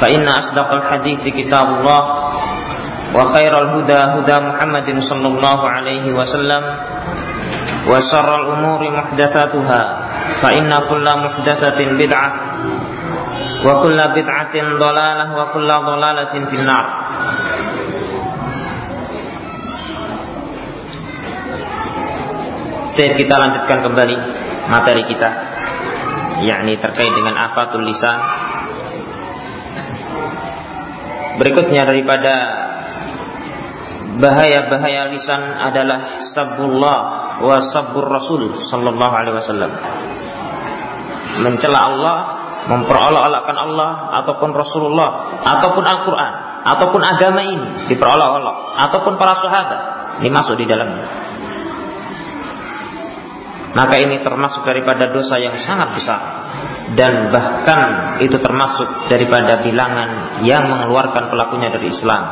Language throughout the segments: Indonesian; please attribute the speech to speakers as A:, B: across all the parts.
A: فإن أصدق الحديث كتاب الله وخير الهدى هدى محمد صلى الله عليه وسلم وشر الأمور محدثاتها فإن كل محدثة بدعة وكل بدعة ضلالة وكل ضلالة في النار kita lanjutkan kembali materi kita yakni terkait dengan afatul lisan berikutnya daripada bahaya-bahaya lisan adalah sabullah wa sabbur rasul sallallahu alaihi wasallam. Mencela Allah memperolok-olokkan Allah ataupun Rasulullah ataupun Al-Qur'an ataupun agama ini diperolok-olok ataupun para sahabat ini masuk di dalamnya. Maka ini termasuk daripada dosa yang sangat besar dan bahkan itu termasuk daripada bilangan yang mengeluarkan pelakunya dari Islam.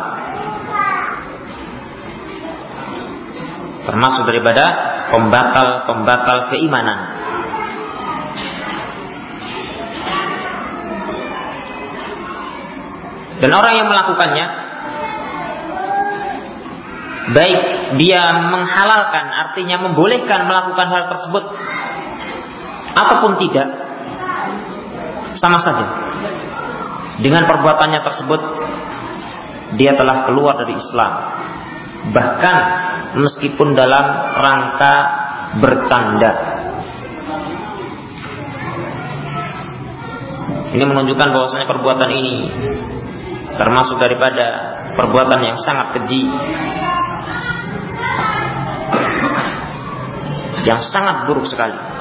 A: Termasuk daripada pembatal-pembatal keimanan. Dan orang yang melakukannya baik dia menghalalkan artinya membolehkan melakukan hal tersebut ataupun tidak sama saja. Dengan perbuatannya tersebut dia telah keluar dari Islam. Bahkan meskipun dalam rangka bercanda. Ini menunjukkan bahwasanya perbuatan ini termasuk daripada perbuatan yang sangat keji. Yang sangat buruk sekali.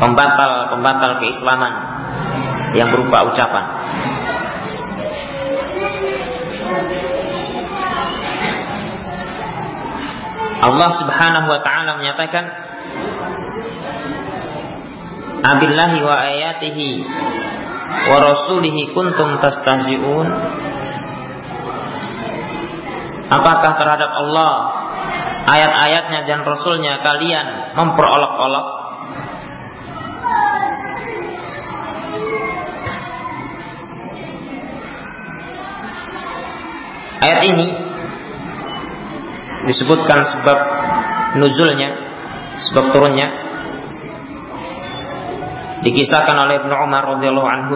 A: Pembatal-pembatal keislaman yang berupa ucapan. Allah Subhanahu wa taala menyatakan Abillahi wa ayatihi wa rasulihi kuntum tastahzi'un Apakah terhadap Allah ayat-ayatnya dan rasulnya kalian memperolok-olok ayat ini disebutkan sebab nuzulnya sebab turunnya dikisahkan oleh Ibnu Umar radhiyallahu anhu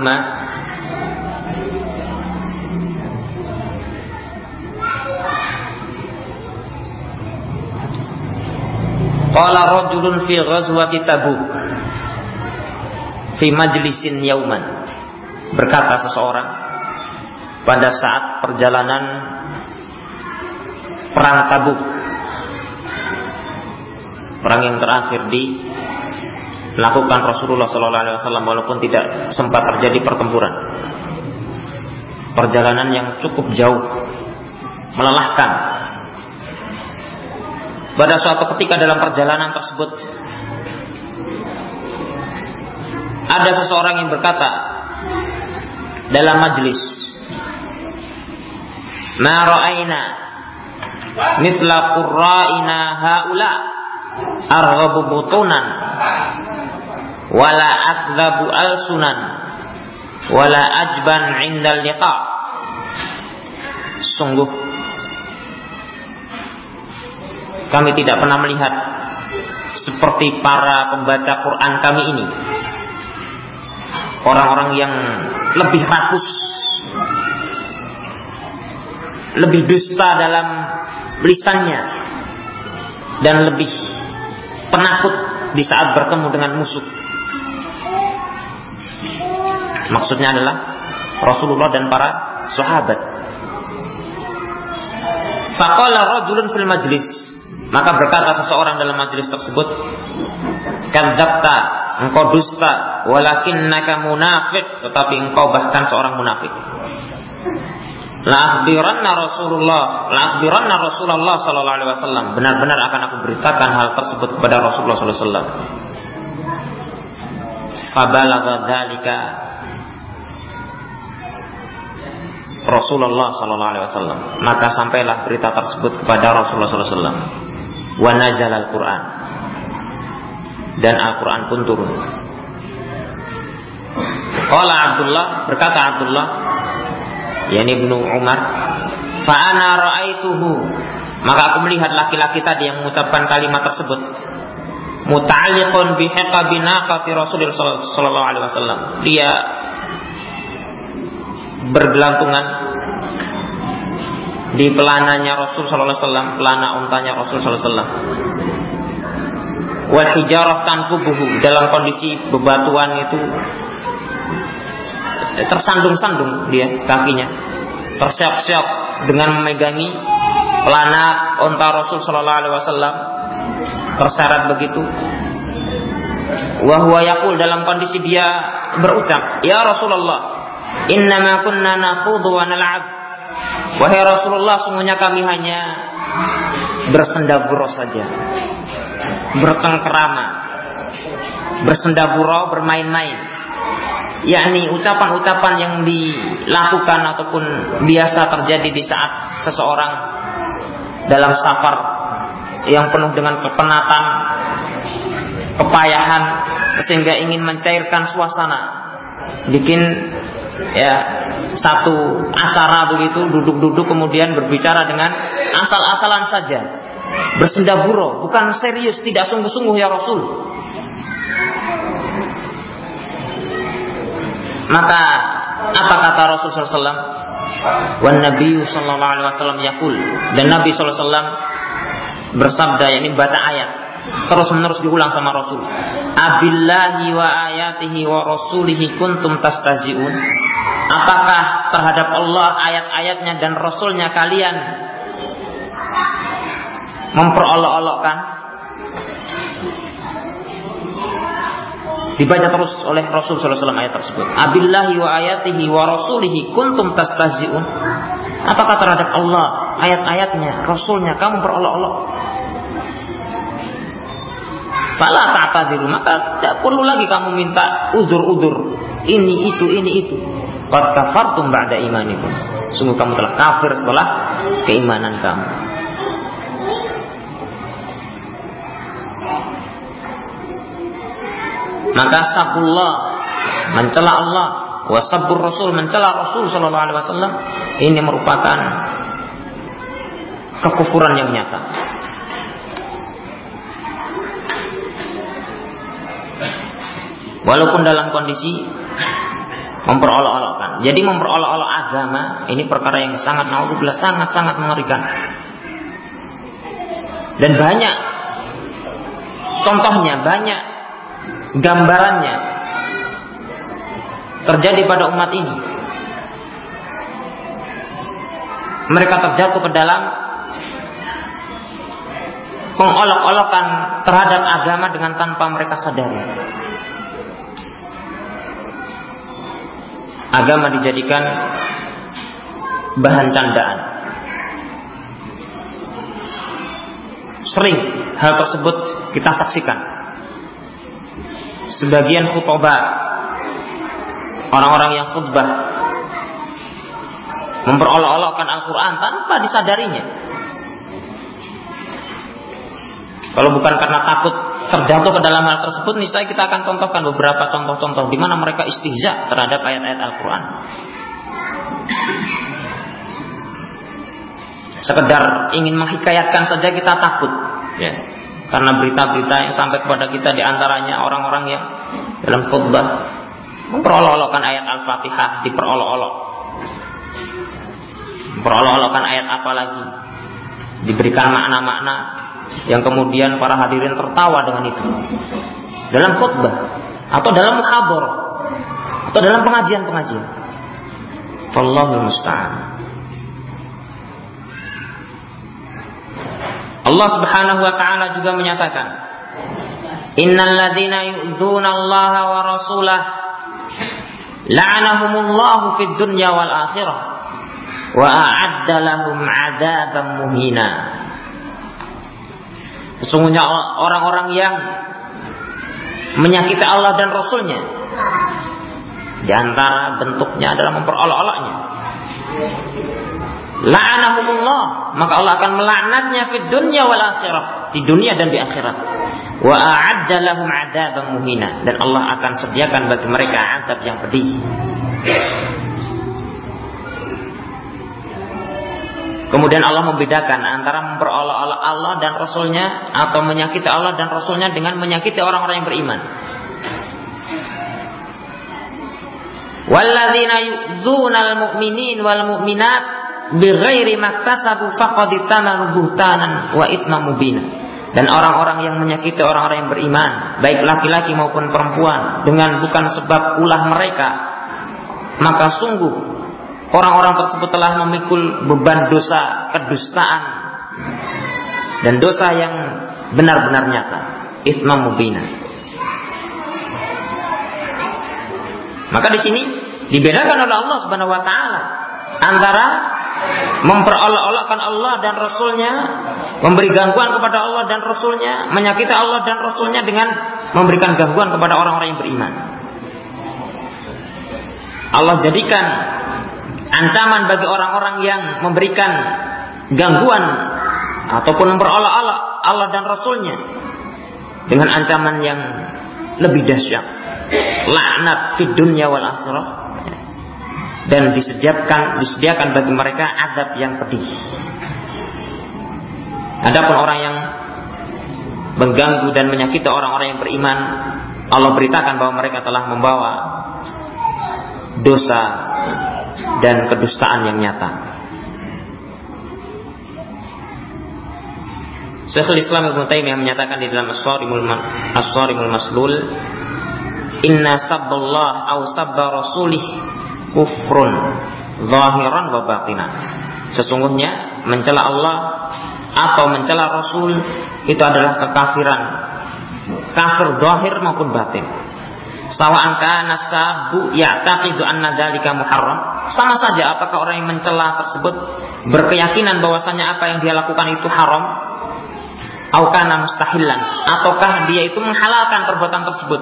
A: Qala rajulun fi ghazwati Tabuk fi majlisin yauman. Berkata seseorang pada saat perjalanan perang Tabuk. Perang yang terakhir di lakukan Rasulullah Sallallahu Alaihi Wasallam walaupun tidak sempat terjadi pertempuran. Perjalanan yang cukup jauh, melelahkan, pada suatu ketika dalam perjalanan tersebut ada seseorang yang berkata dalam majlis ma ra'aina mithla qurra'ina haula arghabu butunan. Wala akdhabu alsunan. Wala ajban indal liqa. Sungguh kami tidak pernah melihat seperti para pembaca Quran kami ini. Orang-orang yang lebih rakus, lebih dusta dalam lisannya, dan lebih penakut di saat bertemu dengan musuh. Maksudnya adalah Rasulullah dan para sahabat. Faqala rajulun fil majlis maka berkata seseorang dalam majelis tersebut, kadzabta engkau dusta walakinnaka munafiq tetapi engkau bahkan seorang munafik La akhbiranna Rasulullah, la akhbiranna Rasulullah sallallahu alaihi wasallam. Benar-benar akan aku beritakan hal tersebut kepada Rasulullah sallallahu alaihi wasallam. Fabalagha dzalika Rasulullah sallallahu alaihi wasallam. Maka sampailah berita tersebut kepada Rasulullah sallallahu alaihi wasallam. Wa nazala al-Qur'an. Dan Al-Qur'an pun turun. Qala Abdullah berkata Abdullah yakni Ibnu Umar fa ana ra'aituhu. Maka aku melihat laki-laki tadi yang mengucapkan kalimat tersebut muta'alliqun bi hiqabi naqati Rasulullah sallallahu alaihi wasallam. Dia bergelantungan di pelananya Rasul sallallahu alaihi wasallam pelana untanya Rasul sallallahu alaihi wasallam. Wa hijarah tanfubuhu dalam kondisi bebatuan itu tersandung-sandung dia kakinya. Tersiap-siap dengan memegangi pelana unta Rasul Shallallahu Alaihi Wasallam. Terseret begitu. Wahwa yakul dalam kondisi dia berucap ya Rasulullah innama kunna nakhudhu wa nal'ab. Wahai Rasulullah semuanya kami hanya bersendagurau saja bercengkerama bersendagurau bermain-main yakni ucapan-ucapan yang dilakukan ataupun biasa terjadi di saat seseorang dalam safar yang penuh dengan kepenatan, kepayahan sehingga ingin mencairkan suasana, bikin ya satu acara begitu duduk-duduk kemudian berbicara dengan asal-asalan saja. Bersendaburo bukan serius tidak sungguh-sungguh ya Rasul Maka apa kata Rasulullah SAW? Wan Nabi Sallallahu Alaihi Wasallam yakul dan Nabi SAW bersabda ini baca ayat terus menerus diulang sama Rasul. Abillahi wa ayatihi wa rasulihi kuntum tastaziun. Apakah terhadap Allah ayat-ayatnya dan Rasulnya kalian memperolok-olokkan? Dibaca terus oleh Rasul SAW ayat tersebut. Abillahi wa ayatihi wa rasulihi kuntum tastaziun. Apakah terhadap Allah, ayat-ayatnya, Rasulnya kamu berolok-olok? Fala ta'tadiru, maka tidak perlu lagi kamu minta uzur-uzur. Ini itu, ini itu. Qad kafartum ba'da imanikum. Sungguh kamu telah kafir setelah keimanan kamu. Maka sabullah mencela Allah wasabur Rasul mencela Rasul Shallallahu Alaihi Wasallam ini merupakan kekufuran yang nyata. Walaupun dalam kondisi memperolok-olokkan. Jadi memperolok-olok agama ini perkara yang sangat naudzubillah sangat-sangat mengerikan. Dan banyak contohnya banyak gambarannya terjadi pada umat ini. Mereka terjatuh ke dalam pengolok-olokan terhadap agama dengan tanpa mereka sadari. Agama dijadikan bahan candaan. Sering hal tersebut kita saksikan sebagian khutbah orang-orang yang khutbah memperolok-olokkan Al-Quran tanpa disadarinya. Kalau bukan karena takut terjatuh ke dalam hal tersebut, nih saya kita akan contohkan beberapa contoh-contoh di mana mereka istihza terhadap ayat-ayat Al-Quran. Sekedar ingin menghikayatkan saja kita takut. Ya. Karena berita-berita yang sampai kepada kita di antaranya orang-orang yang dalam khutbah memperolok-olokkan ayat Al-Fatihah, diperolok-olok. Memperolok-olokkan ayat apa lagi? Diberikan makna-makna yang kemudian para hadirin tertawa dengan itu. Dalam khutbah atau dalam muhabor atau dalam pengajian-pengajian. Allahul musta'an. Allah Subhanahu wa taala juga menyatakan Innal ladzina yu'dzuna Allah wa rasulah la'anahumullahu fid dunya wal akhirah wa a'adda lahum 'adzaban muhina. Sesungguhnya orang-orang yang menyakiti Allah dan Rasulnya di antara bentuknya adalah memperolok-oloknya la'anahumullah. Maka Allah akan melaknatnya di dunia wal akhirah di dunia dan di akhirat. Wa a'adda lahum muhina. Dan Allah akan sediakan bagi mereka azab yang pedih. Kemudian Allah membedakan antara memperolok-olok Allah dan Rasulnya atau menyakiti Allah dan Rasulnya dengan menyakiti orang-orang yang beriman. Walladzina yu'dzunal mu'minin wal mu'minat bighairi maktasabu faqad wa. Dan orang-orang yang menyakiti orang-orang yang beriman, baik laki-laki maupun perempuan dengan bukan sebab ulah mereka, maka sungguh orang-orang tersebut telah memikul beban dosa kedustaan dan dosa yang benar-benar nyata isma mubina maka di sini dibedakan oleh Allah Subhanahu wa taala antara memperolok-olokkan Allah dan Rasulnya, memberi gangguan kepada Allah dan Rasulnya, menyakiti Allah dan Rasulnya dengan memberikan gangguan kepada orang-orang yang beriman. Allah jadikan ancaman bagi orang-orang yang memberikan gangguan ataupun memperolok-olok Allah dan Rasulnya dengan ancaman yang lebih dahsyat laknat di dunia wal akhirah dan disediakan disediakan bagi mereka azab yang pedih. Adapun orang yang mengganggu dan menyakiti orang-orang yang beriman, Allah beritakan bahwa mereka telah membawa dosa dan kedustaan yang nyata. Syekhul Islam Ibnu Taimiyah menyatakan di dalam As-Sarimul Maslul, "Inna sabballah aw sabba rasulih kufrun zahiran wa batinan." Sesungguhnya mencela Allah atau mencela Rasul itu adalah kekafiran. Kafir zahir maupun batin. Sawa'an kana sabu ya'taqidu anna dzalika muharram. Sama saja apakah orang yang mencela tersebut berkeyakinan bahwasanya apa yang dia lakukan itu haram? Au kana mustahilan ataukah dia itu menghalalkan perbuatan tersebut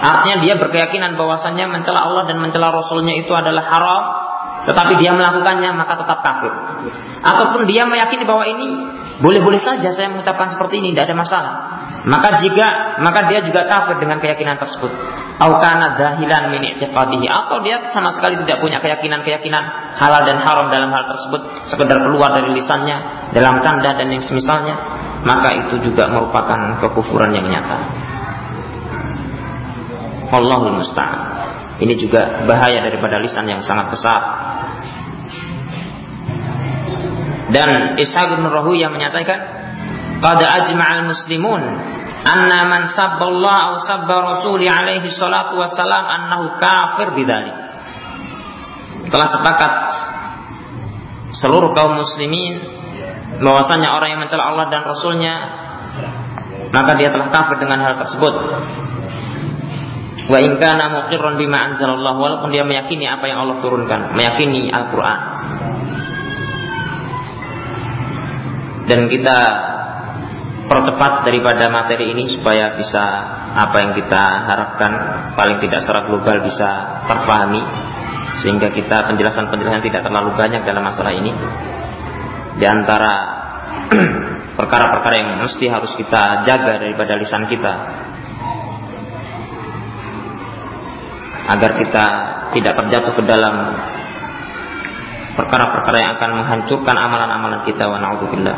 A: artinya dia berkeyakinan bahwasanya mencela Allah dan mencela rasulnya itu adalah haram tetapi dia melakukannya maka tetap kafir ataupun dia meyakini bahwa ini boleh-boleh saja saya mengucapkan seperti ini tidak ada masalah maka jika maka dia juga kafir dengan keyakinan tersebut. Au dahilan min atau dia sama sekali tidak punya keyakinan-keyakinan halal dan haram dalam hal tersebut, sekedar keluar dari lisannya dalam tanda dan yang semisalnya, maka itu juga merupakan kekufuran yang nyata. Allahul musta'an. Ini juga bahaya daripada lisan yang sangat besar. Dan Ishaq bin yang menyatakan Qad ajma'al muslimun anna man sabballah aw sabba rasuli alaihi salatu wassalam annahu kafir bidzalik. Telah sepakat seluruh kaum muslimin bahwasanya orang yang mencela Allah dan Rasulnya maka dia telah kafir dengan hal tersebut. Wa in kana muqirran bima anzalallah walaupun dia meyakini apa yang Allah turunkan, meyakini Al-Qur'an. Dan kita percepat daripada materi ini supaya bisa apa yang kita harapkan paling tidak secara global bisa terpahami sehingga kita penjelasan-penjelasan tidak terlalu banyak dalam masalah ini di antara perkara-perkara yang mesti harus kita jaga daripada lisan kita agar kita tidak terjatuh ke dalam perkara-perkara yang akan menghancurkan amalan-amalan kita wa na'udzubillah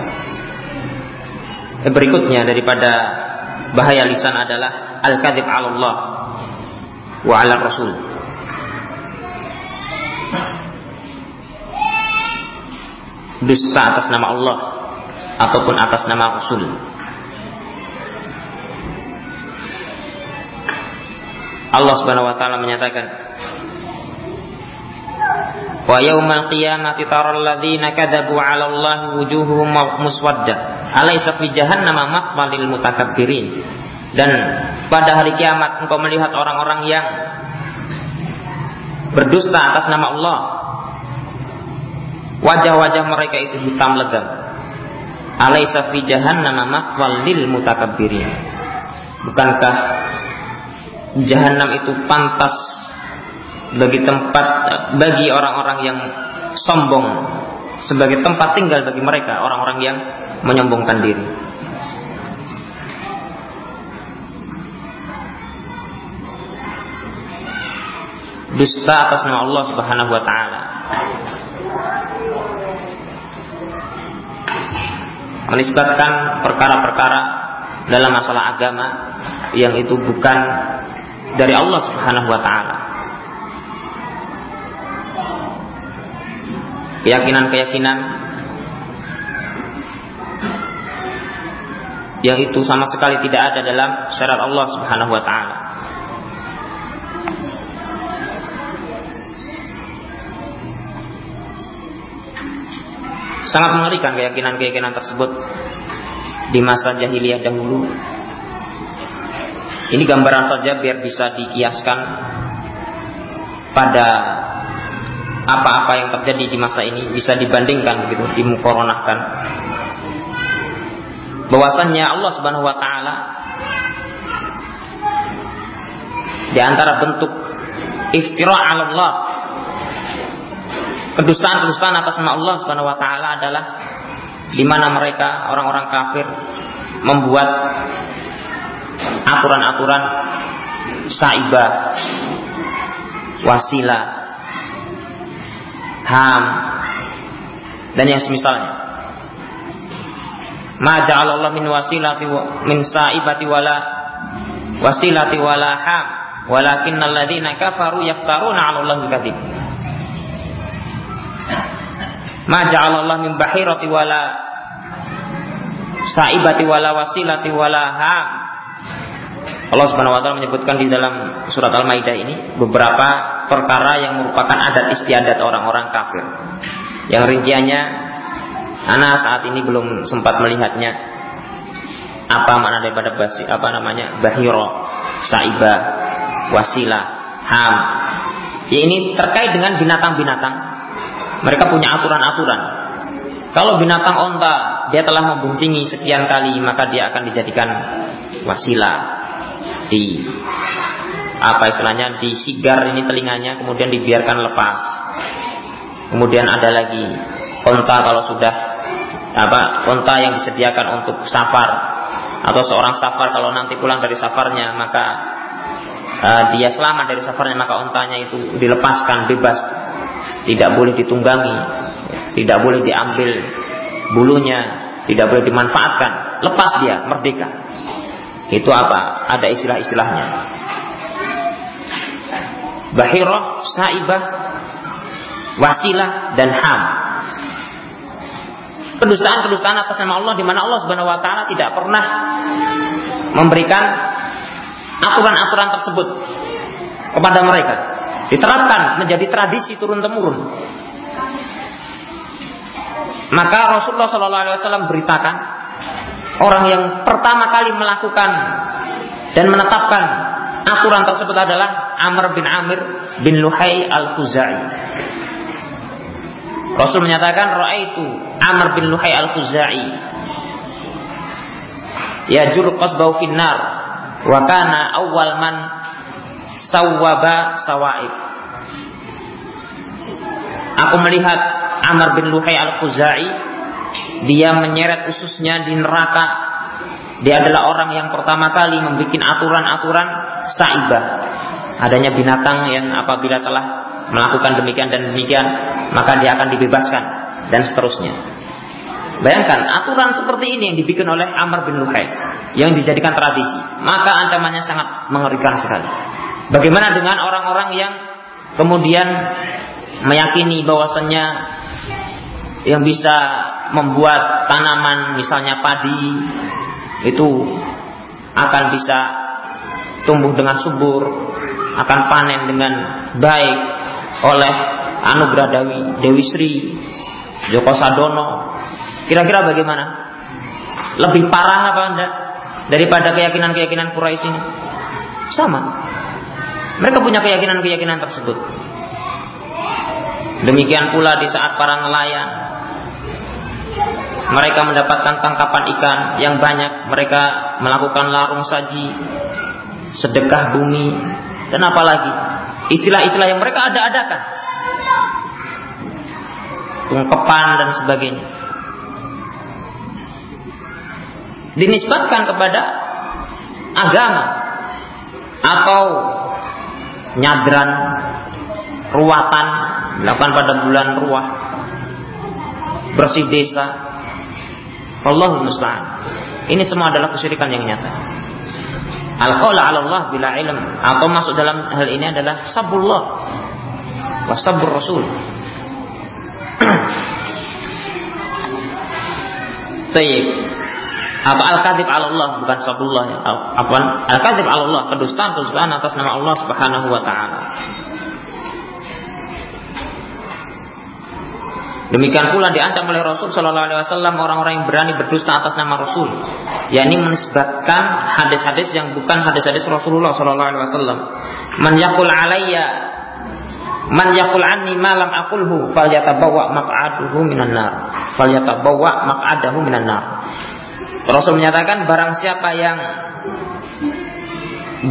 A: berikutnya daripada bahaya lisan adalah al-kadzib 'ala Allah wa 'ala Rasul. Dusta atas nama Allah ataupun atas nama Rasul. Allah Subhanahu wa taala menyatakan Wa yaumal qiyamati taral ladzina kadzabu 'ala Allah wujuhuhum muswaddah. Alaysa fi jahannam maqbalil mutakabbirin. Dan pada hari kiamat engkau melihat orang-orang yang berdusta atas nama Allah. Wajah-wajah mereka itu hitam legam. Alaysa fi jahannam mathwal lil mutakabbirin. Bukankah jahanam itu pantas bagi tempat bagi orang-orang yang sombong sebagai tempat tinggal bagi mereka orang-orang yang menyombongkan diri. Dusta atas nama Allah Subhanahu wa taala. Menisbatkan perkara-perkara dalam masalah agama yang itu bukan dari Allah Subhanahu wa taala. Keyakinan-keyakinan yang itu sama sekali tidak ada dalam syarat Allah Subhanahu wa taala. Sangat mengerikan keyakinan-keyakinan tersebut di masa jahiliyah dahulu. Ini gambaran saja biar bisa dikiaskan pada apa-apa yang terjadi di masa ini bisa dibandingkan gitu, dimukoronakan bahwasannya Allah Subhanahu wa taala di antara bentuk iftira Allah kedustaan-kedustaan atas nama Allah Subhanahu wa taala adalah di mana mereka orang-orang kafir membuat aturan-aturan saibah wasilah ham dan yang semisalnya. Ma ja'alallah min wasilati min saibati wala wasilati wala ham walakin alladziina kafaru yaftaruna 'ala Allahi kadzib ma ja'alallah min bahirati wala saibati wala wasilati wala ham Allah Subhanahu wa taala menyebutkan di dalam surat Al-Maidah ini beberapa perkara yang merupakan adat istiadat orang-orang kafir. Yang rinciannya Ana saat ini belum sempat melihatnya apa makna daripada basi, apa namanya bahiro, saibah, wasilah, ham. Ya ini terkait dengan binatang-binatang. Mereka punya aturan-aturan. Kalau binatang onta dia telah membuntingi sekian kali maka dia akan dijadikan wasilah di. Apa istilahnya? Disigar ini telinganya kemudian dibiarkan lepas. Kemudian ada lagi onta kalau sudah apa unta yang disediakan untuk safar. Atau seorang safar kalau nanti pulang dari safarnya maka uh, dia selamat dari safarnya maka untanya itu dilepaskan bebas. Tidak boleh ditunggangi tidak boleh diambil bulunya tidak boleh dimanfaatkan. Lepas dia merdeka itu apa ada istilah-istilahnya bahirah saibah wasilah dan ham kedustaan-kedustaan atas nama Allah di mana Allah Subhanahu wa taala tidak pernah memberikan aturan-aturan tersebut kepada mereka. Diterapkan menjadi tradisi turun temurun. Maka Rasulullah Shallallahu Alaihi Wasallam beritakan orang yang pertama kali melakukan dan menetapkan aturan tersebut adalah Amr bin Amir bin Luhai al Khuzai. Rasul menyatakan itu Amr bin Luhai al-Khuzai yajur qasbau finnar wa kana awwal man sawwaba sawaib Aku melihat Amr bin Luhai al-Khuzai dia menyeret ususnya di neraka dia adalah orang yang pertama kali membuat aturan-aturan saibah adanya binatang yang apabila telah melakukan demikian dan demikian maka dia akan dibebaskan dan seterusnya. Bayangkan aturan seperti ini yang dibikin oleh Amr bin Luhai yang dijadikan tradisi, maka ancamannya sangat mengerikan sekali. Bagaimana dengan orang-orang yang kemudian meyakini bahwasannya yang bisa membuat tanaman misalnya padi itu akan bisa tumbuh dengan subur, akan panen dengan baik oleh anugerah Dewi, Dewi Sri, Joko Sadono. Kira-kira bagaimana? Lebih parah apa anda? daripada keyakinan-keyakinan Quraisy ini? Sama. Mereka punya keyakinan-keyakinan tersebut. Demikian pula di saat para nelayan mereka mendapatkan tangkapan ikan yang banyak, mereka melakukan larung saji, sedekah bumi, dan apalagi istilah-istilah yang mereka ada-adakan. Ungkepan dan sebagainya. Dinisbatkan kepada agama atau nyadran ruatan dilakukan pada bulan ruah bersih desa Allah musta'an. Ini semua adalah kesyirikan yang nyata. Al-qaul 'ala Allah bila ilm. Atau masuk dalam hal ini adalah sabullah wa sabur rasul. Tayyib. Atau al-kadhib ala Allah bukan sabullah ya. Afwan, al-kadhib ala Allah, kedustaan-kedustaan atas nama Allah Subhanahu wa taala. Demikian pula diancam oleh Rasul Shallallahu Alaihi Wasallam orang-orang yang berani berdusta atas nama Rasul, yakni menisbatkan hadis-hadis yang bukan hadis-hadis Rasulullah Shallallahu Alaihi Wasallam. Man yakul alayya, man anni malam akulhu, fal yatabawa maq'aduhu minan nar, fal yatabawa maq'adahu minan nar. Rasul menyatakan barang siapa yang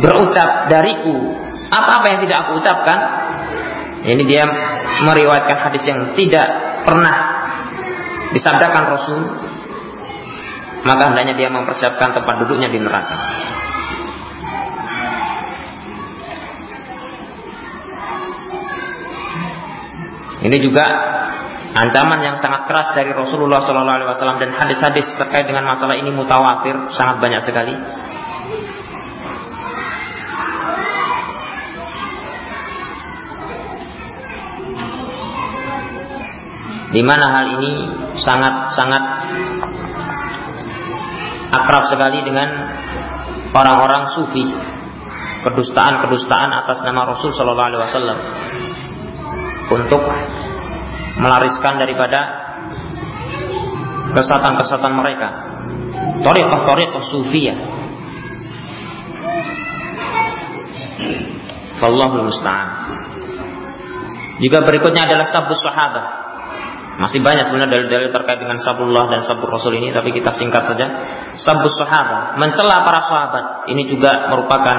A: berucap dariku apa-apa yang tidak aku ucapkan, ini dia meriwayatkan hadis yang tidak pernah disabdakan Rasul, maka hendaknya dia mempersiapkan tempat duduknya di neraka. Ini juga ancaman yang sangat keras dari Rasulullah SAW dan hadis-hadis terkait dengan masalah ini mutawatir sangat banyak sekali. Di mana hal ini sangat-sangat akrab sekali dengan orang-orang sufi. Kedustaan-kedustaan atas nama Rasul Shallallahu Alaihi Wasallam. Untuk melariskan daripada kesatan-kesatan mereka. Toriqah-toriqah sufiyah. Wallahu musta'an. Juga berikutnya adalah sabus sahabat masih banyak sebenarnya dalil-dalil terkait dengan sabullah dan sabur rasul ini, tapi kita singkat saja. Sabus sahabat, mencela para sahabat, ini juga merupakan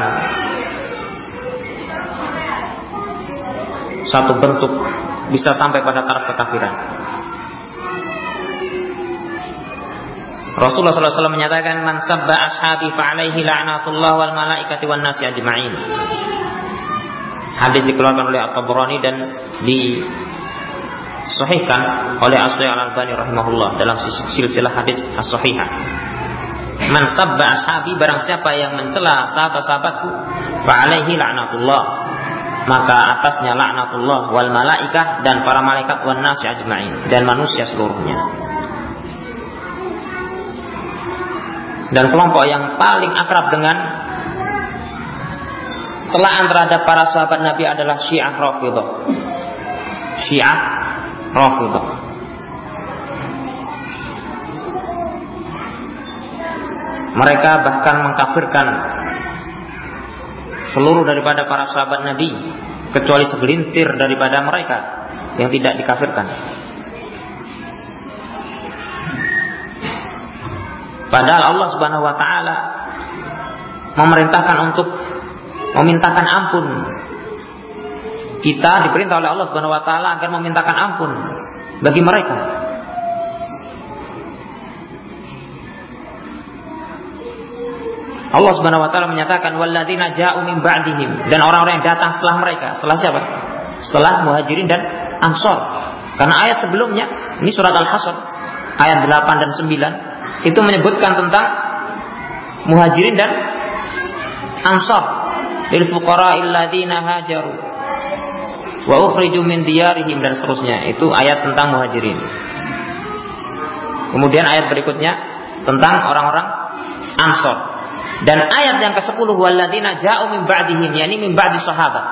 A: satu bentuk bisa sampai pada taraf kekafiran. Rasulullah SAW menyatakan man sabba ashabi fa'alaihi la'natullah wal malaikati wan nasi ajma'in. Hadis dikeluarkan oleh At-Tabrani dan di sahihkan oleh Asy Al-Albani rahimahullah dalam silsilah hadis as-sahihah. Man sabba ashabi barang siapa yang mencela sahabat-sahabatku fa alaihi la'natullah maka atasnya laknatullah wal malaikah dan para malaikat wan nasi ajma'in dan manusia seluruhnya. Dan kelompok yang paling akrab dengan celaan terhadap para sahabat Nabi adalah Syiah Rafidhah. Syiah Rafidah. Mereka bahkan mengkafirkan seluruh daripada para sahabat Nabi kecuali segelintir daripada mereka yang tidak dikafirkan. Padahal Allah Subhanahu wa taala memerintahkan untuk memintakan ampun kita diperintah oleh Allah Subhanahu wa taala agar memintakan ampun bagi mereka. Allah Subhanahu wa taala menyatakan walladzina ja'u min ba'dihim dan orang-orang yang datang setelah mereka. Setelah siapa? Setelah Muhajirin dan Ansor. Karena ayat sebelumnya, ini surat Al-Hasr ayat 8 dan 9 itu menyebutkan tentang Muhajirin dan Ansor lil fuqara illadzina hajaru wa ukhriju min diyarihim dan seterusnya. Itu ayat tentang muhajirin. Kemudian ayat berikutnya tentang orang-orang Ansor. Dan ayat yang ke-10 walladzina ja'u min ba'dihim, yakni min ba'di sahabat.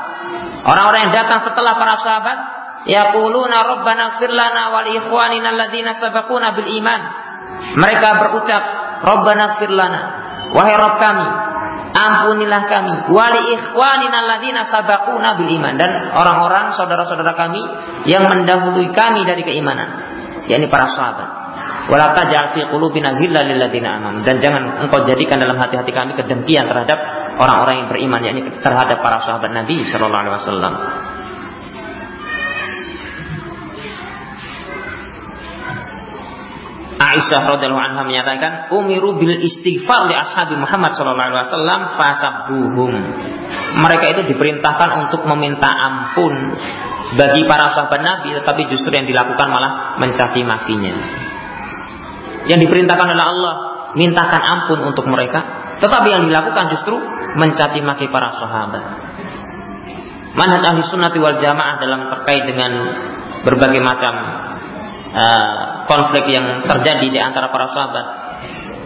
A: Orang-orang yang datang setelah para sahabat yaquluna rabbana ighfir lana wa li ikhwanina alladzina sabaquna bil iman. Mereka berucap, "Rabbana ighfir lana." Wahai Rabb kami, ampunilah kami. Wali ikhwanina alladziina sabaquna bil iman. Dan orang-orang saudara-saudara kami yang mendahului kami dari keimanan. Yakni para sahabat. Wala taj'al fi qulubina lil ladzina amanu. Dan jangan engkau jadikan dalam hati-hati kami kedengkian terhadap orang-orang yang beriman. Yakni terhadap para sahabat Nabi sallallahu alaihi wasallam Aisyah radhiyallahu anha menyatakan, "Umiru bil istighfar li ashabi Muhammad sallallahu alaihi wasallam fasabbuhum." Mereka itu diperintahkan untuk meminta ampun bagi para sahabat Nabi, tetapi justru yang dilakukan malah mencaci makinya. Yang diperintahkan oleh Allah, mintakan ampun untuk mereka, tetapi yang dilakukan justru mencaci maki para sahabat. Manhaj ahli sunnati wal jamaah dalam terkait dengan berbagai macam uh, konflik yang terjadi di antara para sahabat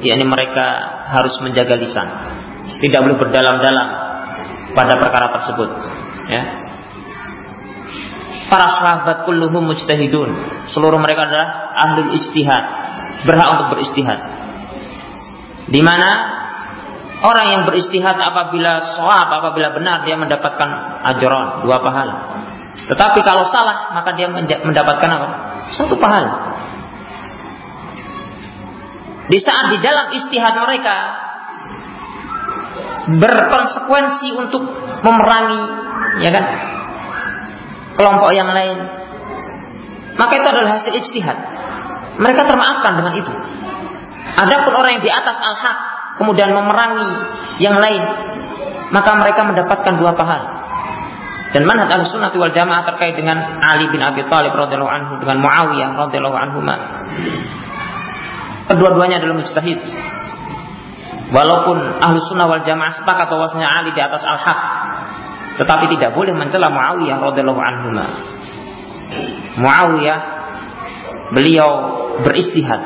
A: yakni mereka harus menjaga lisan tidak boleh berdalam-dalam pada perkara tersebut ya. Para sahabat kulluhum mujtahidun seluruh mereka adalah ahli ijtihad berhak untuk beristihad. Di mana orang yang beristihad apabila soal apabila benar dia mendapatkan ajaran dua pahala. Tetapi kalau salah maka dia mendapatkan apa? Satu pahala. Di saat di dalam istihad mereka berkonsekuensi untuk memerangi, ya kan, kelompok yang lain, maka itu adalah hasil istihad. Mereka termaafkan dengan itu. Adapun orang yang di atas al-haq kemudian memerangi yang lain, maka mereka mendapatkan dua pahala. Dan manhaj al-sunnah wal jamaah terkait dengan Ali bin Abi Thalib radhiyallahu anhu dengan Muawiyah radhiyallahu anhu. Kedua-duanya adalah mujtahid. Walaupun ahlu sunnah wal jamaah sepakat bahwasanya Ali di atas al-haq, tetapi tidak boleh mencela Muawiyah radhiyallahu anhu. Muawiyah beliau beristihad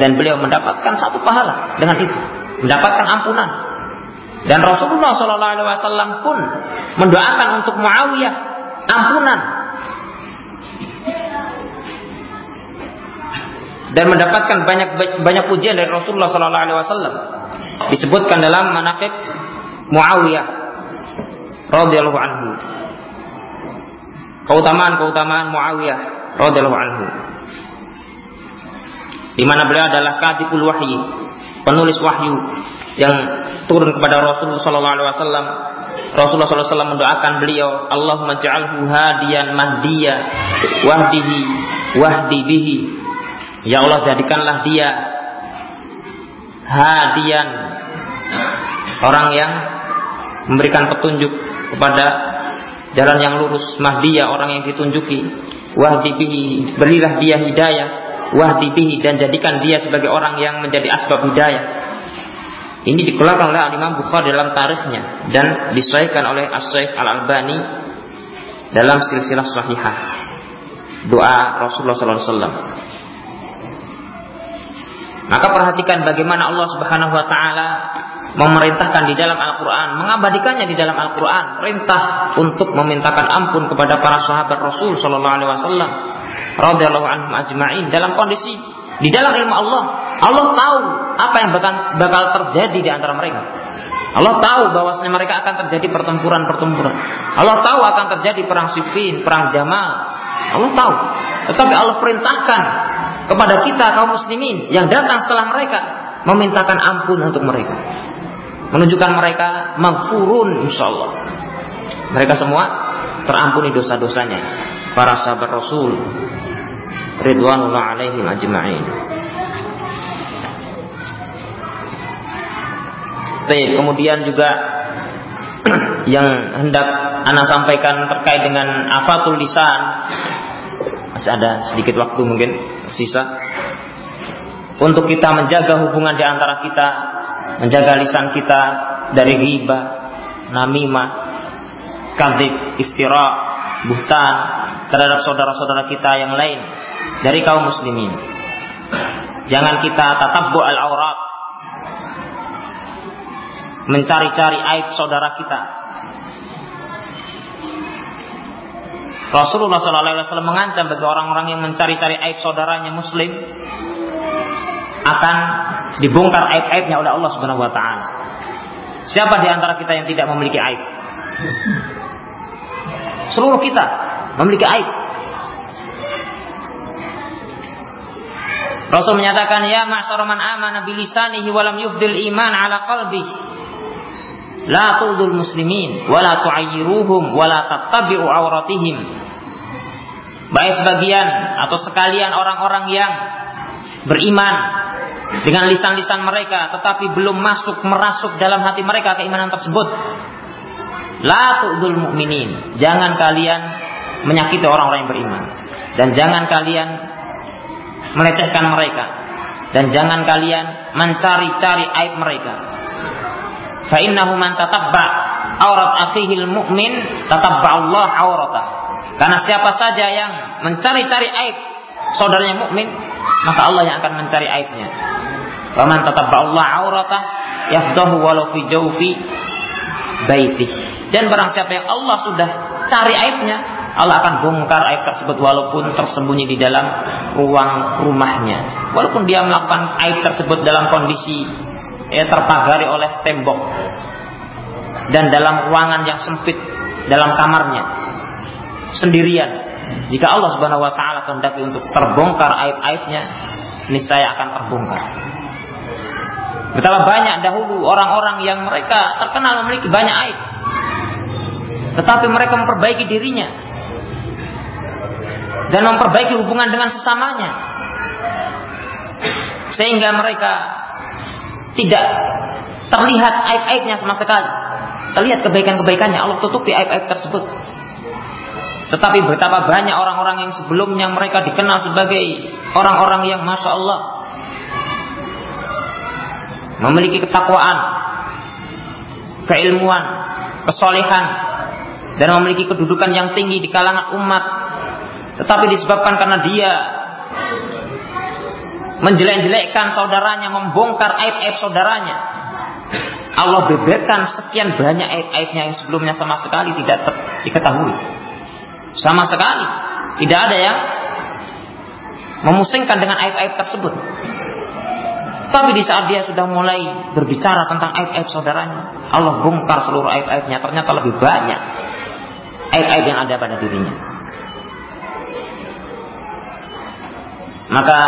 A: dan beliau mendapatkan satu pahala dengan itu, mendapatkan ampunan dan Rasulullah Shallallahu Alaihi Wasallam pun mendoakan untuk Muawiyah ampunan dan mendapatkan banyak banyak pujian dari Rasulullah Shallallahu Alaihi Wasallam disebutkan dalam manakib Muawiyah radhiyallahu anhu keutamaan keutamaan Muawiyah radhiyallahu anhu di mana beliau adalah katibul wahyi penulis wahyu yang turun kepada Rasulullah Sallallahu Alaihi Wasallam. Rasulullah Sallallahu Wasallam mendoakan beliau, Allahumma ja'alhu hadiyan mahdiya, wahdihi, wahdi bihi. Ya Allah jadikanlah dia hadian. Orang yang memberikan petunjuk kepada jalan yang lurus. Mahdiya orang yang ditunjuki. Wahdi bihi berilah dia hidayah. Wahdi bihi dan jadikan dia sebagai orang yang menjadi asbab hidayah. Ini dikeluarkan oleh Imam Bukhari dalam tarikhnya dan disesuaikan oleh As-Syaikh Al-Albani dalam silsilah sahihah. Doa Rasulullah SAW. Maka perhatikan bagaimana Allah Subhanahu wa taala memerintahkan di dalam Al-Qur'an, mengabadikannya di dalam Al-Qur'an, perintah untuk memintakan ampun kepada para sahabat Rasul sallallahu alaihi wasallam radhiyallahu anhum ajma'in dalam kondisi di dalam ilmu Allah, Allah tahu apa yang bakal, bakal terjadi di antara mereka. Allah tahu bahwasanya mereka akan terjadi pertempuran-pertempuran. Allah tahu akan terjadi perang Siffin, perang Jamal. Allah tahu. Tetapi Allah perintahkan kepada kita kaum muslimin yang datang setelah mereka memintakan ampun untuk mereka. Menunjukkan mereka maghfurun insyaallah. Mereka semua terampuni dosa-dosanya. Para sahabat Rasul ridwanullah alaihim ajma'in. Kemudian juga yang hendak Anda sampaikan terkait dengan afatul lisan. Masih ada sedikit waktu mungkin sisa. Untuk kita menjaga hubungan di antara kita, menjaga lisan kita dari riba, namimah, kadhib, iftira, buhtan terhadap saudara-saudara kita yang lain dari kaum muslimin. Jangan kita tatabbu al-aurat. Mencari-cari aib saudara kita. Rasulullah SAW mengancam bagi orang-orang yang mencari-cari aib saudaranya muslim akan dibongkar aib-aibnya oleh Allah Subhanahu wa taala. Siapa di antara kita yang tidak memiliki aib? Seluruh kita memiliki aib. Rasul menyatakan ya ma'syar man amana bilisanihi yufdil iman ala qalbihi la tudul muslimin wa la tu'ayyiruhum wa la baik sebagian atau sekalian orang-orang yang beriman dengan lisan-lisan mereka tetapi belum masuk merasuk dalam hati mereka keimanan tersebut. La tudul mukminin jangan kalian menyakiti orang-orang yang beriman. Dan jangan kalian melecehkan mereka. Dan jangan kalian mencari-cari aib mereka. Fa innahu man tatabba aurat akhihi mu'min tatabba Allah auratah. Karena siapa saja yang mencari-cari aib saudaranya mukmin, maka Allah yang akan mencari aibnya. Wa man tatabba Allah auratah yafdahu walau fi jawfi baitih. Dan barang siapa yang Allah sudah cari aibnya, Allah akan bongkar aib tersebut walaupun tersembunyi di dalam ruang rumahnya. Walaupun dia melakukan aib tersebut dalam kondisi ya, terpagari oleh tembok dan dalam ruangan yang sempit dalam kamarnya sendirian. Jika Allah Subhanahu wa taala kehendaki untuk terbongkar aib-aibnya, niscaya akan terbongkar. Betapa banyak dahulu orang-orang yang mereka terkenal memiliki banyak aib. Tetapi mereka memperbaiki dirinya dan memperbaiki hubungan dengan sesamanya sehingga mereka tidak terlihat aib-aibnya sama sekali. Terlihat kebaikan-kebaikannya. Allah tutupi aib-aib tersebut. Tetapi betapa banyak orang-orang yang sebelumnya mereka dikenal sebagai orang-orang yang masya Allah memiliki ketakwaan, keilmuan, kesolehan, dan memiliki kedudukan yang tinggi di kalangan umat. Tetapi disebabkan karena dia menjelek-jelekkan saudaranya, membongkar aib-aib saudaranya. Allah beberkan sekian banyak aib-aibnya yang sebelumnya sama sekali tidak diketahui. Sama sekali tidak ada yang memusingkan dengan aib-aib tersebut. Tapi di saat dia sudah mulai berbicara tentang aib-aib saudaranya, Allah bongkar seluruh aib-aibnya. Ternyata lebih banyak aib-aib yang ada pada dirinya. Maka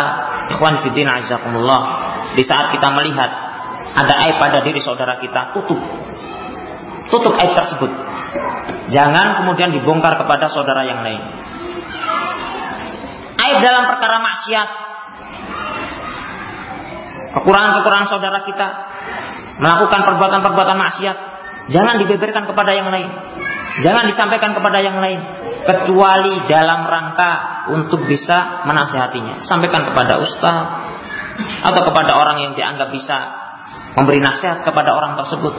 A: ikhwan fiddin azakumullah di saat kita melihat ada aib pada diri saudara kita, tutup. Tutup aib tersebut. Jangan kemudian dibongkar kepada saudara yang lain. Aib dalam perkara maksiat. Kekurangan-kekurangan saudara kita melakukan perbuatan-perbuatan maksiat, jangan dibeberkan kepada yang lain. Jangan disampaikan kepada yang lain kecuali dalam rangka untuk bisa menasihatinya. Sampaikan kepada ustaz atau kepada orang yang dianggap bisa memberi nasihat kepada orang tersebut.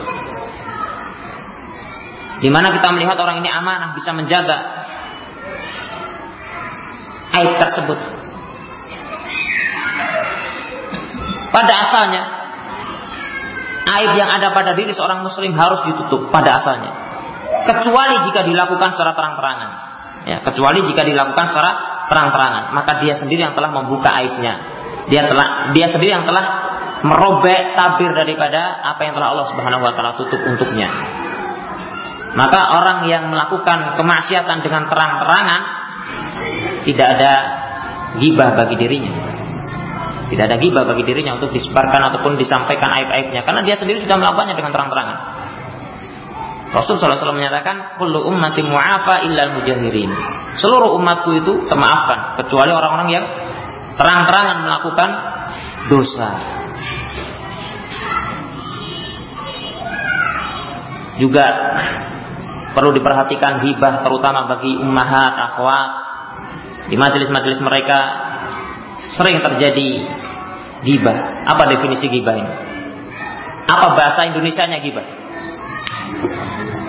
A: Di mana kita melihat orang ini amanah bisa menjaga aib tersebut. Pada asalnya aib yang ada pada diri seorang muslim harus ditutup pada asalnya. Kecuali jika dilakukan secara terang-terangan. Ya, kecuali jika dilakukan secara terang-terangan, maka dia sendiri yang telah membuka aibnya. Dia telah dia sendiri yang telah merobek tabir daripada apa yang telah Allah Subhanahu wa taala tutup untuknya. Maka orang yang melakukan kemaksiatan dengan terang-terangan tidak ada gibah bagi dirinya. Tidak ada gibah bagi dirinya untuk disebarkan ataupun disampaikan aib-aibnya karena dia sendiri sudah melakukannya dengan terang-terangan. Rasul SAW menyatakan, Kullu ummati mu'afa illal mujahirin. Seluruh umatku itu termaafkan, kecuali orang-orang yang terang-terangan melakukan dosa. Juga perlu diperhatikan hibah terutama bagi ummahat, akhwat. Di majelis-majelis mereka sering terjadi gibah. Apa definisi gibah ini? Apa bahasa Indonesianya gibah?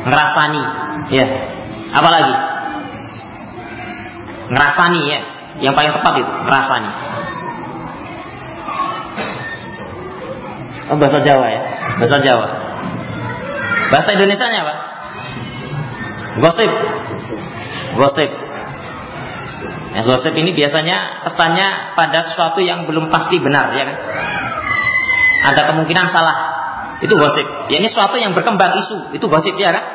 A: Ngerasani. Ya apalagi ngerasani ya. Yang paling tepat itu ngerasani. Oh bahasa Jawa ya? Bahasa Jawa. Bahasa Indonesia nya apa gosip. Gosip. Ya, gosip ini biasanya kesannya pada sesuatu yang belum pasti benar ya kan? Ada kemungkinan salah. Itu gosip. Ya ini sesuatu yang berkembang isu, itu gosip ya kan?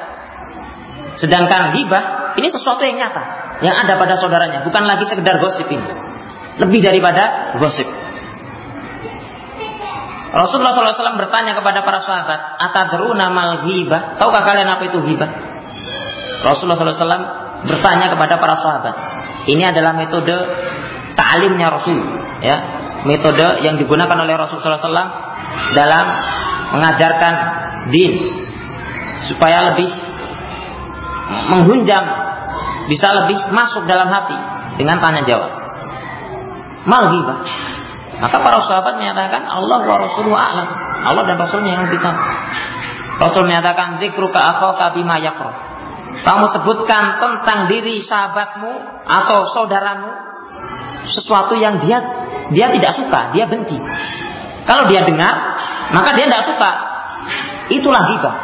A: Sedangkan gibah ini sesuatu yang nyata, yang ada pada saudaranya, bukan lagi sekedar gosip ini. Lebih daripada gosip. Rasulullah SAW bertanya kepada para sahabat, Atadruna mal ghibah? Tahukah kalian apa itu ghibah? Rasulullah SAW bertanya kepada para sahabat. Ini adalah metode ta'limnya Rasul, ya, metode yang digunakan oleh Rasulullah SAW dalam mengajarkan din supaya lebih menghunjam, bisa lebih masuk dalam hati dengan tanya jawab. Mal ghibah. Maka para sahabat menyatakan Allah wa Rasuluhu a'lam. Allah dan Rasulnya yang lebih tahu. Rasul menyatakan zikruka akhaka bima yakrah. Kamu sebutkan tentang diri sahabatmu atau saudaramu sesuatu yang dia dia tidak suka, dia benci. Kalau dia dengar, maka dia tidak suka. Itulah ghibah.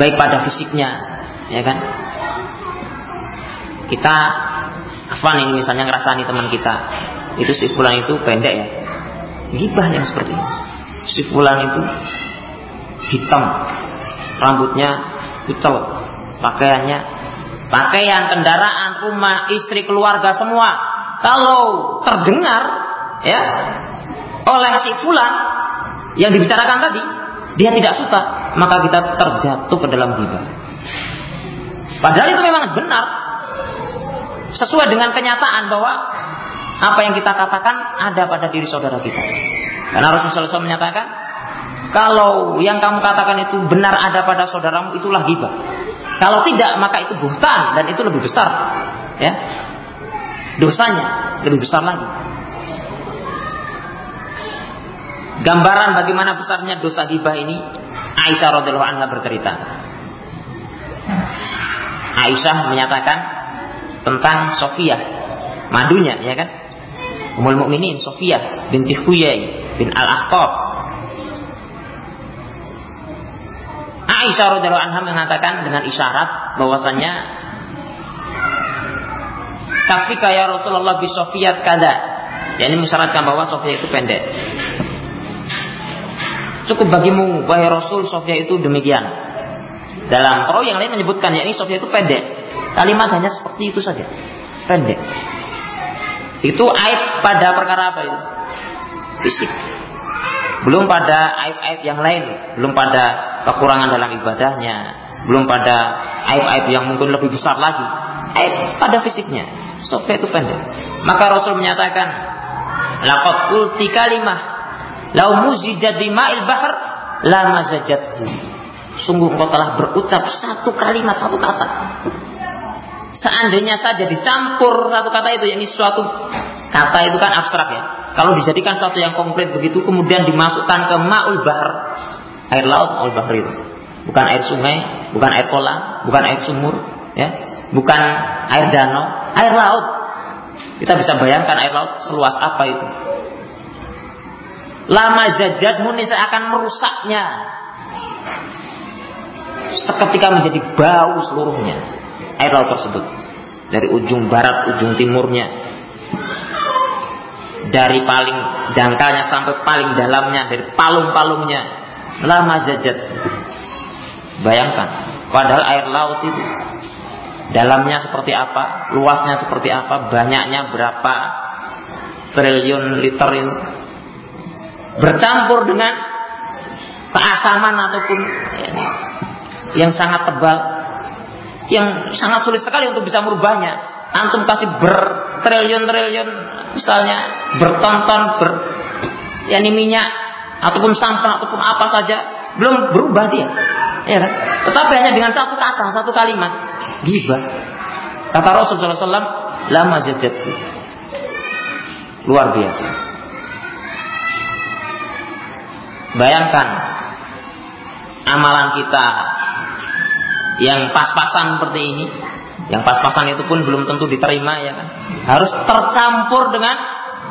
A: Baik pada fisiknya, ya kan? Kita Afwan ini misalnya ngerasani teman kita itu si fulan itu pendek ya. Gibah yang seperti ini. Si fulan itu hitam, rambutnya kucel, pakaiannya, pakaian, kendaraan, rumah, istri, keluarga semua. Kalau terdengar ya oleh si fulan yang dibicarakan tadi, dia tidak suka, maka kita terjatuh ke dalam gibah. Padahal itu memang benar, sesuai dengan kenyataan bahwa apa yang kita katakan ada pada diri saudara kita. Karena Rasulullah SAW menyatakan, kalau yang kamu katakan itu benar ada pada saudaramu, itulah ghibah. Kalau tidak, maka itu buhtan dan itu lebih besar. Ya, dosanya lebih besar lagi. Gambaran bagaimana besarnya dosa ghibah ini, Aisyah radhiallahu anha bercerita. Aisyah menyatakan tentang Sofia, madunya, ya kan? Ummul Mukminin Sofia binti Huyai bin Al-Akhtab. Aisyah radhiyallahu anha mengatakan dengan isyarat bahwasanya Kafika ya Rasulullah bi Sofiyat kada. Ya ini mensyaratkan bahwa Sofia itu pendek. Cukup bagimu wahai Rasul Sofia itu demikian. Dalam perawi yang lain menyebutkan ya ini Sofia itu pendek. Kalimat hanya seperti itu saja. Pendek. Itu aib pada perkara apa itu? Fisik. Belum pada aib-aib yang lain, belum pada kekurangan dalam ibadahnya, belum pada aib-aib yang mungkin lebih besar lagi. Aib pada fisiknya. Sofia itu pendek. Maka Rasul menyatakan, Laqad qulti kalimah lau muzijat bima'il bahr la mazajathu. Sungguh engkau telah berucap satu kalimat, satu kata Seandainya saja dicampur satu kata itu, yakni suatu kata itu kan abstrak ya. Kalau dijadikan suatu yang konkret begitu, kemudian dimasukkan ke ma'ul bahar, air laut ma'ul bahar itu. Bukan air sungai, bukan air kolam, bukan air sumur, ya, bukan air danau, air laut. Kita bisa bayangkan air laut seluas apa itu. Lama zajad munisa akan merusaknya. Seketika menjadi bau seluruhnya. Air laut tersebut. Dari ujung barat ujung timurnya. Dari paling dangkalnya sampai paling dalamnya dari palung-palungnya. Lama zajat. Bayangkan padahal air laut itu dalamnya seperti apa luasnya seperti apa banyaknya berapa triliun liter itu bercampur dengan keasaman ataupun yang sangat tebal yang sangat sulit sekali untuk bisa merubahnya. Antum kasih bertriliun-triliun misalnya bertonton ber yakni minyak ataupun sampah ataupun apa saja belum berubah dia. Ya kan? Tetapi hanya dengan satu kata, satu kalimat, gibah. Kata Rasulullah SAW, lama zajat Luar biasa. Bayangkan amalan kita yang pas-pasan seperti ini, yang pas-pasan itu pun belum tentu diterima ya kan. Harus tercampur dengan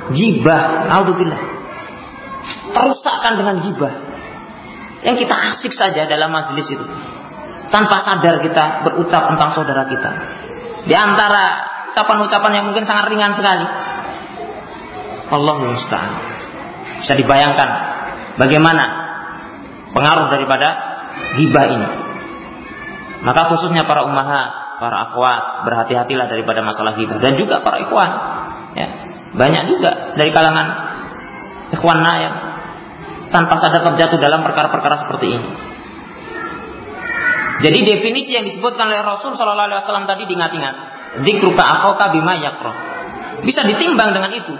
A: gibah. Alhamdulillah. Terusakkan dengan gibah. Yang kita asik saja dalam majelis itu. Tanpa sadar kita berucap tentang saudara kita. Di antara ucapan-ucapan yang mungkin sangat ringan sekali. Allah musta'an. Bisa dibayangkan bagaimana pengaruh daripada gibah ini. Maka khususnya para umaha, para akhwat, berhati-hatilah daripada masalah gibah dan juga para ikhwan. Ya, banyak juga dari kalangan ikhwan yang tanpa sadar terjatuh dalam perkara-perkara seperti ini. Jadi definisi yang disebutkan oleh Rasul Shallallahu Alaihi Wasallam tadi diingat-ingat. Dikruka akoka bima yakro. Bisa ditimbang dengan itu.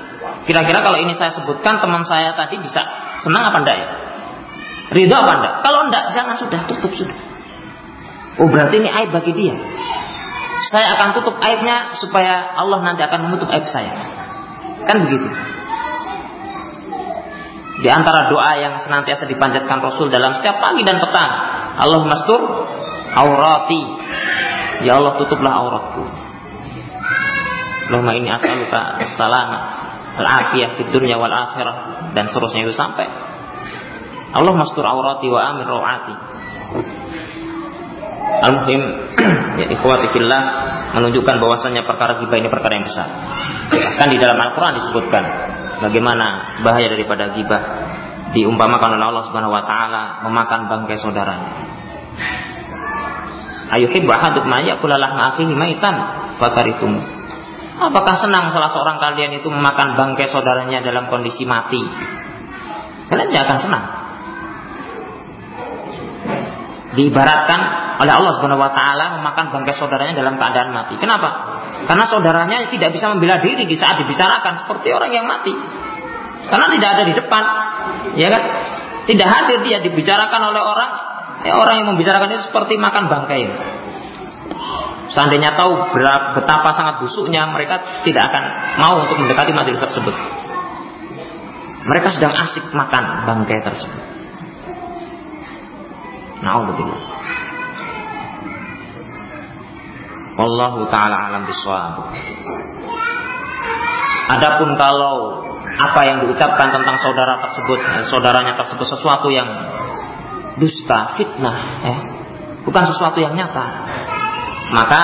A: Kira-kira kalau ini saya sebutkan teman saya tadi bisa senang apa enggak ya? Ridho apa enggak? Kalau enggak jangan sudah tutup sudah. Oh berarti ini aib bagi dia. Saya akan tutup aibnya supaya Allah nanti akan menutup aib saya. Kan begitu. Di antara doa yang senantiasa dipanjatkan Rasul dalam setiap pagi dan petang. Allah mastur aurati. Ya Allah tutuplah auratku. Allahumma ini as'aluka salama al-afiyah di dunia wal akhirah dan seterusnya itu sampai. Allah mastur aurati wa amin rawati. Al-Muhim ya ikhwati fillah menunjukkan bahwasannya perkara gibah ini perkara yang besar. Bahkan di dalam Al-Qur'an disebutkan bagaimana bahaya daripada gibah diumpamakan oleh Allah Subhanahu wa taala memakan bangkai saudaranya. Ayuhibbu ahadukum ayyakula lahma akhihi maitan fakaritum. Apakah senang salah seorang kalian itu memakan bangkai saudaranya dalam kondisi mati? Kalian tidak akan senang. Diibaratkan oleh Allah Subhanahu wa taala memakan bangkai saudaranya dalam keadaan mati. Kenapa? Karena saudaranya tidak bisa membela diri di saat dibicarakan seperti orang yang mati. Karena tidak ada di depan. Ya kan? Tidak hadir dia dibicarakan oleh orang Ya, orang yang membicarakan itu seperti makan bangkai. Seandainya tahu betapa sangat busuknya, mereka tidak akan mau untuk mendekati majelis tersebut. Mereka sedang asik makan bangkai tersebut. Nauzubillah. Wallahu taala alam biswab. Adapun kalau apa yang diucapkan tentang saudara tersebut, saudaranya tersebut sesuatu yang dusta, fitnah, ya. bukan sesuatu yang nyata, maka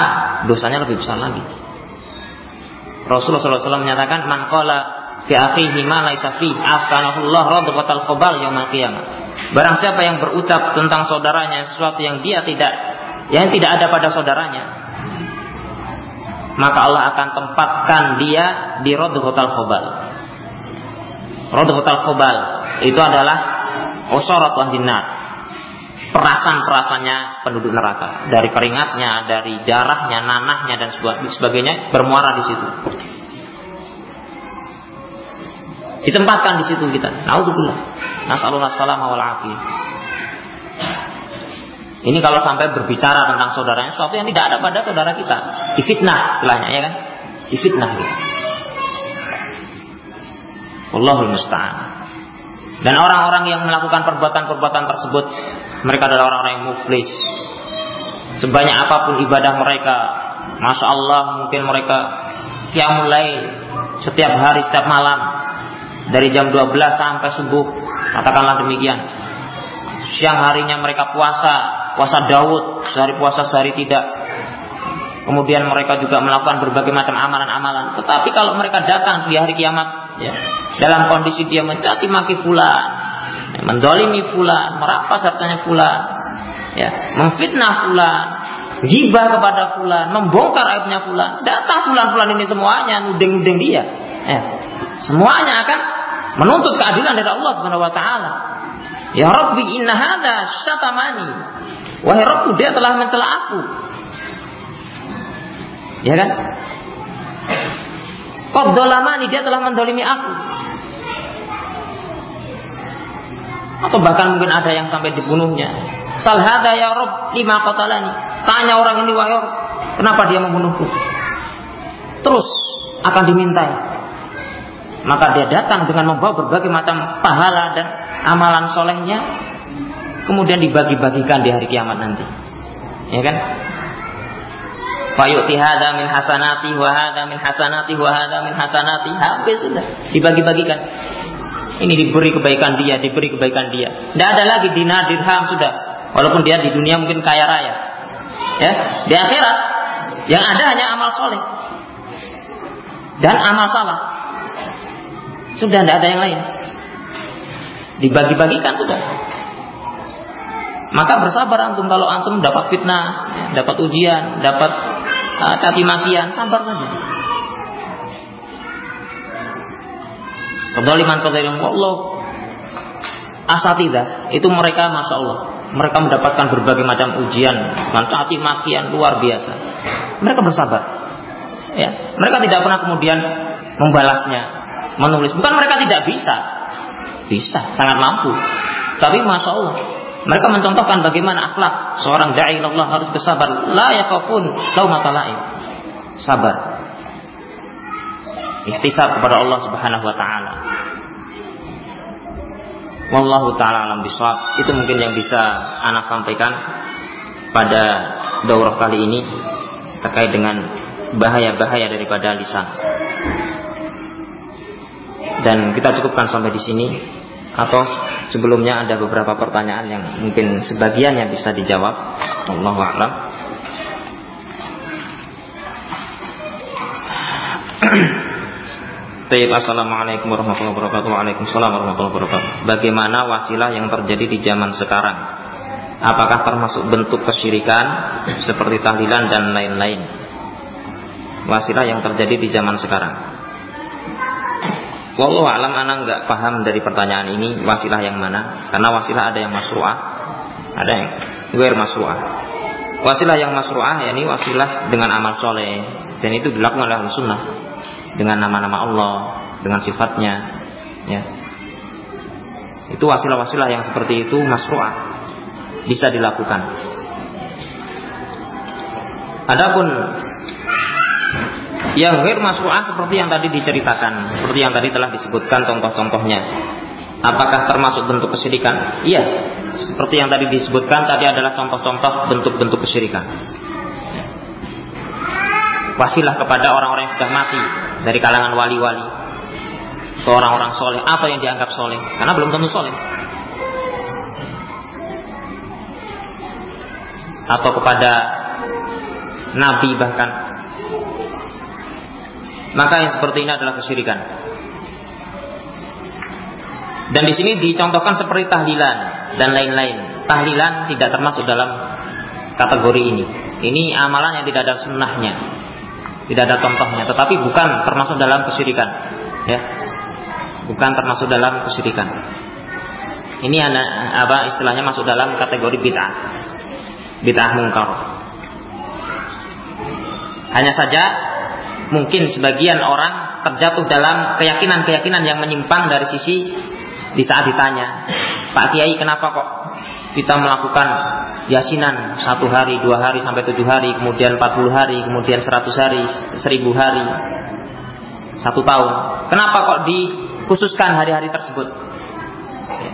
A: dosanya lebih besar lagi. Rasulullah SAW menyatakan, "Man qala fi akhihi ma laisa fi askanahullah radqatal khabal yaumil qiyamah." Barang siapa yang berucap tentang saudaranya sesuatu yang dia tidak yang tidak ada pada saudaranya, maka Allah akan tempatkan dia di radqatal khabal. Radqatal khabal itu adalah usarat jinnat perasan-perasannya penduduk neraka dari keringatnya, dari darahnya, nanahnya dan sebagainya bermuara di situ. Ditempatkan di situ kita. Naudzubillah. Nasallallahu salam wal. Ini kalau sampai berbicara tentang saudaranya sesuatu yang tidak ada pada saudara kita, difitnah istilahnya ya kan? Difitnah gitu. Allahul musta'an. Dan orang-orang yang melakukan perbuatan-perbuatan tersebut mereka adalah orang-orang yang muflis. Sebanyak apa pun ibadah mereka, masya Allah mungkin mereka yang mulai setiap hari, setiap malam dari jam 12 sampai subuh, katakanlah demikian. Siang harinya mereka puasa, puasa Daud, sehari puasa sehari tidak. Kemudian mereka juga melakukan berbagai macam amalan-amalan. Tetapi kalau mereka datang di hari kiamat, ya, dalam kondisi dia mencaci maki fulan, mendolimi fulan, merampas hartanya fulan, ya, memfitnah fulan, gibah kepada fulan, membongkar aibnya fulan, datang fulan-fulan ini semuanya nuding-nuding dia, ya, semuanya akan menuntut keadilan dari Allah Subhanahu Wa Taala. Ya Rabbi inna hada syatamani. Wahai Rabbu dia telah mencela aku. Ya kan? Kok dolamani dia telah mendolimi aku. atau bahkan mungkin ada yang sampai dibunuhnya. Salhada ya Rob lima qatalani. Tanya orang ini wahai Rob, kenapa dia membunuhku? Terus akan dimintai. Maka dia datang dengan membawa berbagai macam pahala dan amalan solehnya, kemudian dibagi-bagikan di hari kiamat nanti. Ya kan? Fayu'ti hadha min hasanati wa hadha min hasanati wa hadha min hasanati. Habis sudah dibagi-bagikan. Ini diberi kebaikan dia, diberi kebaikan dia. Tidak ada lagi dinar dirham sudah. Walaupun dia di dunia mungkin kaya raya. Ya, di akhirat yang ada hanya amal soleh dan amal salah. Sudah tidak ada yang lain. Dibagi-bagikan sudah. Maka bersabar antum kalau antum dapat fitnah, dapat ujian, dapat uh, caci makian, sabar saja. Kedoliman kedoliman Allah asatidah itu mereka masya Allah mereka mendapatkan berbagai macam ujian dengan caci makian luar biasa. Mereka bersabar. Ya mereka tidak pernah kemudian membalasnya menulis. Bukan mereka tidak bisa. Bisa sangat mampu. Tapi masya Allah mereka mencontohkan bagaimana akhlak seorang dai Allah harus bersabar la yakafun laumata lain sabar ikhtisar kepada Allah Subhanahu wa taala. Wallahu taala alam bisawab. Itu mungkin yang bisa anak sampaikan pada daurah kali ini terkait dengan bahaya-bahaya daripada lisan. Dan kita cukupkan sampai di sini atau sebelumnya ada beberapa pertanyaan yang mungkin sebagian yang bisa dijawab. Allahu a'lam. Tayyib Assalamualaikum warahmatullahi wabarakatuh. Waalaikumsalam warahmatullahi wabarakatuh. Bagaimana wasilah yang terjadi di zaman sekarang? Apakah termasuk bentuk kesyirikan Seperti tahlilan dan lain-lain? Wasilah yang terjadi di zaman sekarang Wallahu alam anak nggak paham dari pertanyaan ini Wasilah yang mana? Karena wasilah ada yang masru'ah. Ada yang wer masru'ah. Wasilah yang masru'ah yakni wasilah dengan amal soleh. Dan itu dilakukan oleh sunnah. Dengan nama-nama Allah, dengan sifatnya, ya. Itu wasilah-wasilah yang seperti itu masru'ah. Bisa dilakukan. Adapun yang ghair masru'ah seperti yang tadi diceritakan, seperti yang tadi telah disebutkan contoh-contohnya. Apakah termasuk bentuk kesyirikan? Iya, seperti yang tadi disebutkan tadi adalah contoh-contoh bentuk-bentuk kesyirikan wasilah kepada orang-orang yang sudah mati dari kalangan wali-wali atau orang-orang soleh apa yang dianggap soleh karena belum tentu soleh atau kepada nabi bahkan maka yang seperti ini adalah kesyirikan dan di sini dicontohkan seperti tahlilan dan lain-lain tahlilan tidak termasuk dalam kategori ini ini amalan yang tidak ada sunnahnya tidak ada contohnya, tetapi bukan termasuk dalam kesyirikan. Ya. Bukan termasuk dalam kesyirikan. Ini anak apa istilahnya masuk dalam kategori bid'ah. Bid'ah mungkar. Hanya saja mungkin sebagian orang terjatuh dalam keyakinan-keyakinan yang menyimpang dari sisi di saat ditanya, Pak Kiai kenapa kok kita melakukan yasinan satu hari, dua hari sampai tujuh hari, kemudian empat puluh hari, kemudian seratus hari, seribu hari, satu tahun. Kenapa kok dikhususkan hari-hari tersebut?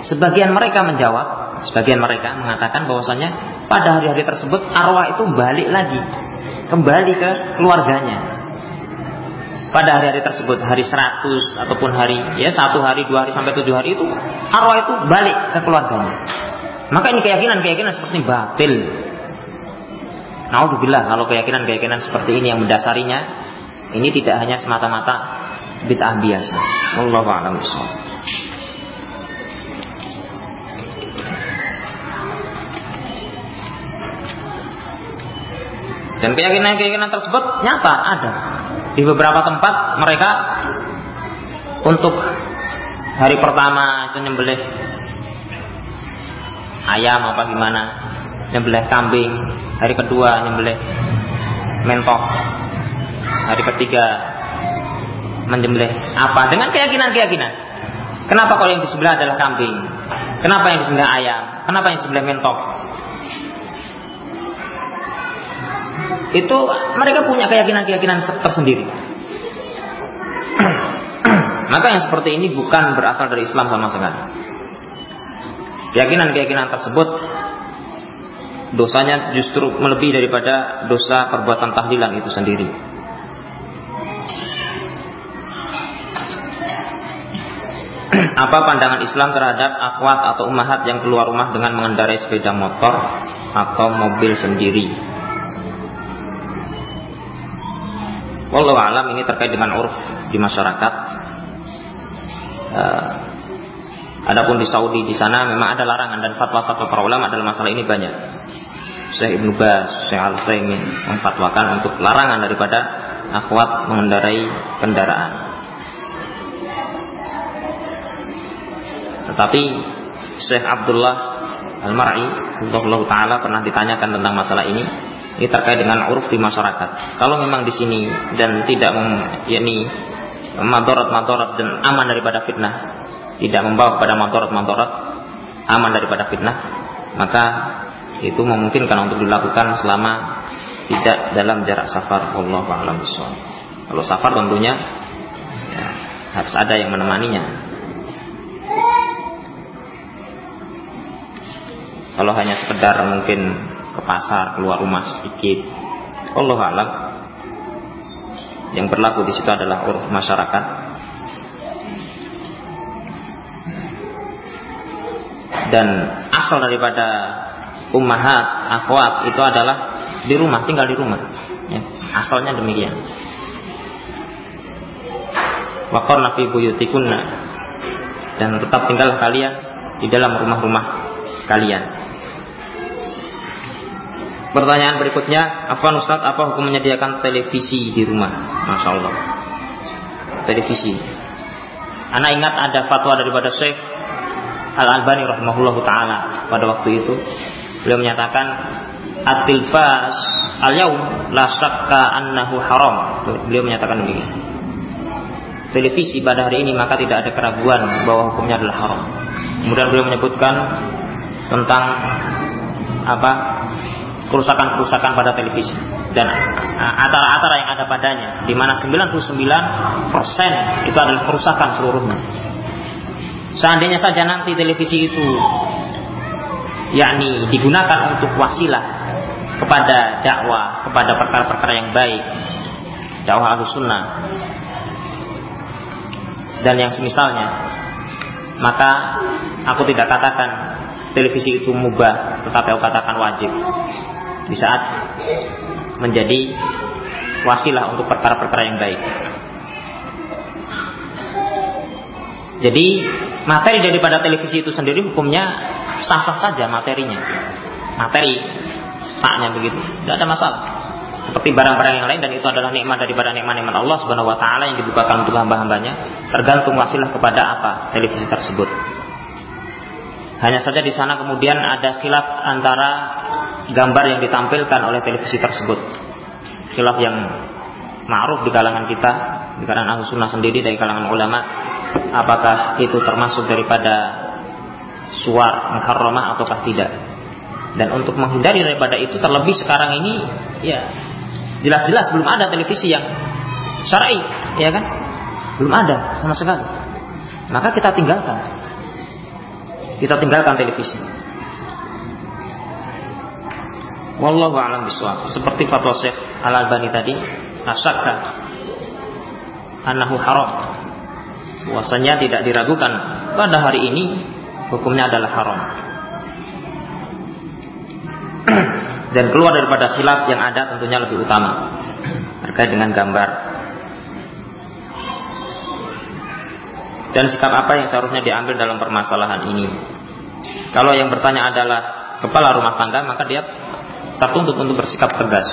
A: Sebagian mereka menjawab, sebagian mereka mengatakan bahwasanya pada hari-hari tersebut arwah itu balik lagi, kembali ke keluarganya. Pada hari-hari tersebut, hari seratus ataupun hari ya satu hari, dua hari sampai tujuh hari itu arwah itu balik ke keluarganya. Maka ini keyakinan-keyakinan seperti ini batil. Nauzubillah kalau keyakinan-keyakinan seperti ini yang mendasarinya ini tidak hanya semata-mata bid'ah biasa. Wallahu a'lam Dan keyakinan-keyakinan tersebut nyata ada di beberapa tempat mereka untuk hari pertama itu nyembelih ayam apa gimana nyembelih kambing. Hari kedua nyembelih mentok. Hari ketiga menyembelih apa? Dengan keyakinan-keyakinan. Kenapa kalau yang disembelih adalah kambing? Kenapa yang disembelih ayam? Kenapa yang disembelih mentok itu mereka punya keyakinan-keyakinan tersendiri maka yang seperti ini bukan berasal dari Islam sama sekali Keyakinan-keyakinan tersebut dosanya justru melebihi daripada dosa perbuatan tahlilan itu sendiri. Apa pandangan Islam terhadap akhwat atau umahat yang keluar rumah dengan mengendarai sepeda motor atau mobil sendiri? Wallahu alam ini terkait dengan urf di masyarakat. Uh, Adapun di Saudi di sana memang ada larangan dan fatwa-fatwa para ulama dalam masalah ini banyak. Syekh Ibnu Baz, Syekh Al memfatwakan untuk larangan daripada akhwat mengendarai kendaraan. Tetapi Syekh Abdullah Al-Mar'i Allah taala pernah ditanyakan tentang masalah ini. Ini terkait dengan uruf di masyarakat. Kalau memang di sini dan tidak yakni madarat-madarat dan aman daripada fitnah, tidak membawa kepada madarat-madarat, aman daripada fitnah, maka itu memungkinkan untuk dilakukan selama tidak dalam jarak safar Allah a'lam Kalau safar tentunya ya, harus ada yang menemaninya. Kalau hanya sekedar mungkin ke pasar, keluar rumah sedikit, Allah alam. Yang berlaku di situ adalah uruf masyarakat. Dan asal daripada ummahat, akhwat itu adalah di rumah, tinggal di rumah. Ya, asalnya demikian. Waqarna fi buyutikunna dan tetap tinggallah kalian di dalam rumah-rumah kalian. Pertanyaan berikutnya, apa Ustaz, apa hukum menyediakan televisi di rumah? Masya Allah. Televisi. Anak ingat ada fatwa daripada Syekh Al-Albani rahimahullah ta'ala pada waktu itu. Beliau menyatakan, At-tilfas al-yaum la syakka annahu haram. Beliau menyatakan begini. Televisi pada hari ini maka tidak ada keraguan bahwa hukumnya adalah haram. Kemudian beliau menyebutkan tentang apa kerusakan-kerusakan pada televisi dan uh, atara-atara yang ada padanya di mana 99% itu adalah kerusakan seluruhnya. Seandainya saja nanti televisi itu yakni digunakan untuk wasilah kepada dakwah, kepada perkara-perkara yang baik, dakwah al sunnah dan yang semisalnya, maka aku tidak katakan televisi itu mubah, tetapi aku katakan wajib di saat menjadi wasilah untuk perkara-perkara yang baik. Jadi materi daripada televisi itu sendiri hukumnya sah-sah saja materinya. Materi taknya begitu, tidak ada masalah. Seperti barang-barang yang lain dan itu adalah nikmat daripada nikmat-nikmat Allah Subhanahu wa taala yang dibukakan untuk hamba-hambanya, tergantung wasilah kepada apa televisi tersebut. Hanya saja di sana kemudian ada khilaf antara gambar yang ditampilkan oleh televisi tersebut. Khilaf yang ma'ruf di kalangan kita, di kalangan ahlu sunnah sendiri, dari kalangan ulama, apakah itu termasuk daripada suar muharramah ataukah tidak. Dan untuk menghindari daripada itu terlebih sekarang ini ya jelas-jelas belum ada televisi yang syar'i, ya kan? Belum ada sama sekali. Maka kita tinggalkan kita tinggalkan televisi. Wallahu a'lam bishawab. Seperti fatwa Syekh Al-Albani tadi, asyakka annahu haram. Puasanya tidak diragukan pada hari ini hukumnya adalah haram. Dan keluar daripada khilaf yang ada tentunya lebih utama terkait dengan gambar dan sikap apa yang seharusnya diambil dalam permasalahan ini. Kalau yang bertanya adalah kepala rumah tangga, maka dia tertuntut untuk bersikap tegas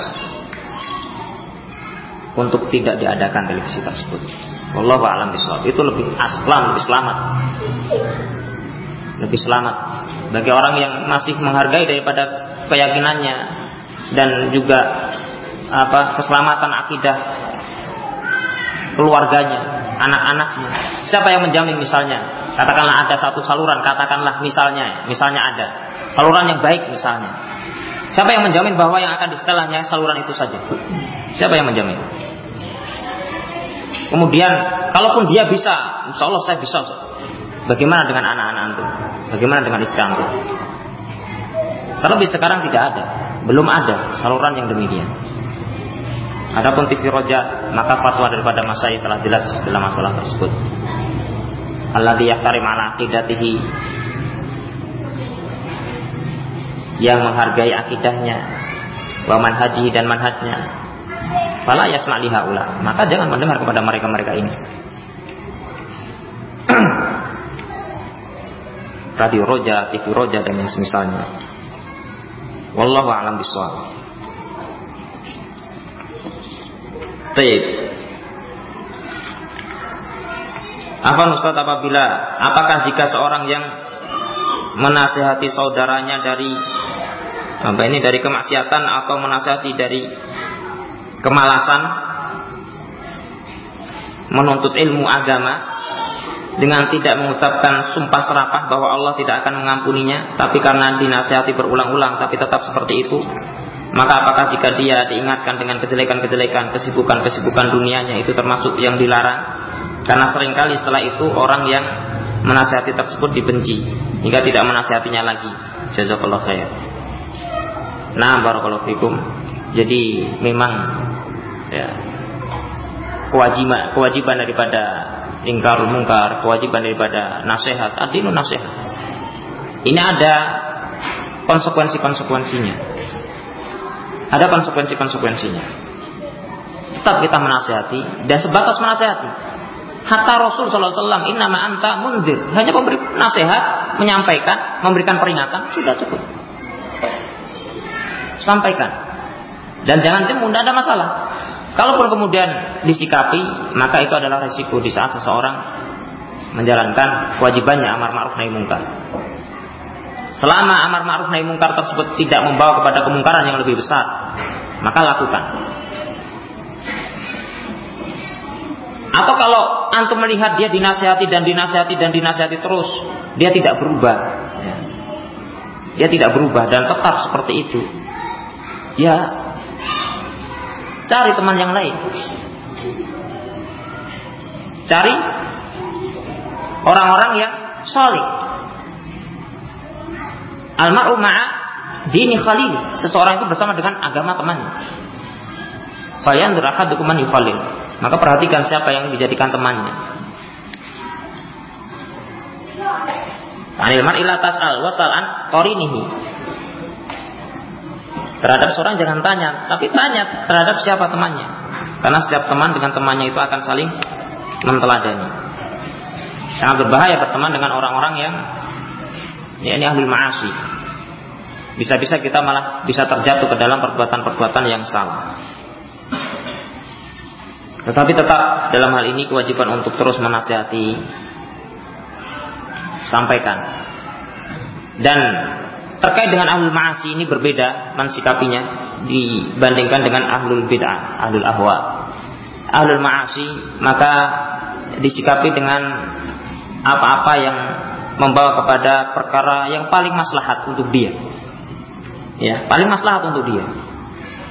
A: untuk tidak diadakan televisi tersebut. Wallahu a'lam bishawab. Itu lebih aslam, lebih selamat. Lebih selamat bagi orang yang masih menghargai daripada keyakinannya dan juga apa keselamatan akidah keluarganya anak-anaknya. Siapa yang menjamin misalnya? Katakanlah ada satu saluran, katakanlah misalnya, misalnya ada saluran yang baik misalnya. Siapa yang menjamin bahwa yang akan disetelahnya saluran itu saja? Siapa yang menjamin? Kemudian, kalaupun dia bisa, insya Allah saya bisa. Bagaimana dengan anak-anak antum? Bagaimana dengan istri antum? Terlebih sekarang tidak ada, belum ada saluran yang demikian. Adapun TV roja, maka fatwa daripada masai telah jelas dalam masalah tersebut. Alladhi yahtarim ala akidatihi yang menghargai akidahnya wa manhajihi dan manhajnya fala yasma lihaula maka jangan mendengar kepada mereka-mereka ini radio roja, TV roja dan yang semisalnya. Wallahu a'lam bishawab. Baik. Apa Ustaz apabila apakah jika seorang yang menasihati saudaranya dari apa ini dari kemaksiatan atau menasihati dari kemalasan menuntut ilmu agama dengan tidak mengucapkan sumpah serapah bahwa Allah tidak akan mengampuninya, tapi karena dinasihati berulang-ulang tapi tetap seperti itu, maka apakah jika dia diingatkan dengan kejelekan-kejelekan, kesibukan-kesibukan dunianya itu termasuk yang dilarang? Karena sering kali setelah itu orang yang menasihati tersebut dibenci hingga tidak menasihatinya lagi. Jazakallah khair. Nah, barakallahu fikum. Jadi memang ya, kewajiban kewajiban daripada ingkar mungkar, kewajiban daripada nasihat, adinu nasihat. Ini ada konsekuensi-konsekuensinya. Ada konsekuensi-konsekuensinya. Tetap kita menasihati dan sebatas menasihati. Hatta Rasul Alaihi Wasallam nama anta mundir hanya memberi nasihat, menyampaikan, memberikan peringatan sudah cukup. Sampaikan dan jangan cemu, tidak ada masalah. Kalaupun kemudian disikapi, maka itu adalah resiko di saat seseorang menjalankan kewajibannya amar ma'ruf nahi mungkar. Selama amar ma'ruf nahi mungkar tersebut tidak membawa kepada kemungkaran yang lebih besar, maka lakukan. Atau kalau antum melihat dia dinasihati dan dinasihati dan dinasihati terus, dia tidak berubah. Dia tidak berubah dan tetap seperti itu. Ya, Cari teman yang lain. Cari orang-orang yang solid. Almaru ma'a dini khalil. Seseorang itu bersama dengan agama temannya. Fayan derahadukum man yukhalil. Maka perhatikan siapa yang dijadikan temannya. Anil mar'i la tas'al wasal an qarinihi. Terhadap seorang jangan tanya, tapi tanya terhadap siapa temannya. Karena setiap teman dengan temannya itu akan saling menteladani. Sangat berbahaya berteman dengan orang-orang yang ya ini ahli ma'asi. Bisa-bisa kita malah bisa terjatuh ke dalam perbuatan-perbuatan yang salah. Tetapi tetap dalam hal ini kewajiban untuk terus menasihati, sampaikan. Dan terkait dengan ahlul ma'asi ini berbeda mensikapinya dibandingkan dengan ahlul bid'ah, ahlul ahwa. Ahlul ma'asi maka disikapi dengan apa-apa yang membawa kepada perkara yang paling maslahat untuk dia. Ya, paling maslahat untuk dia.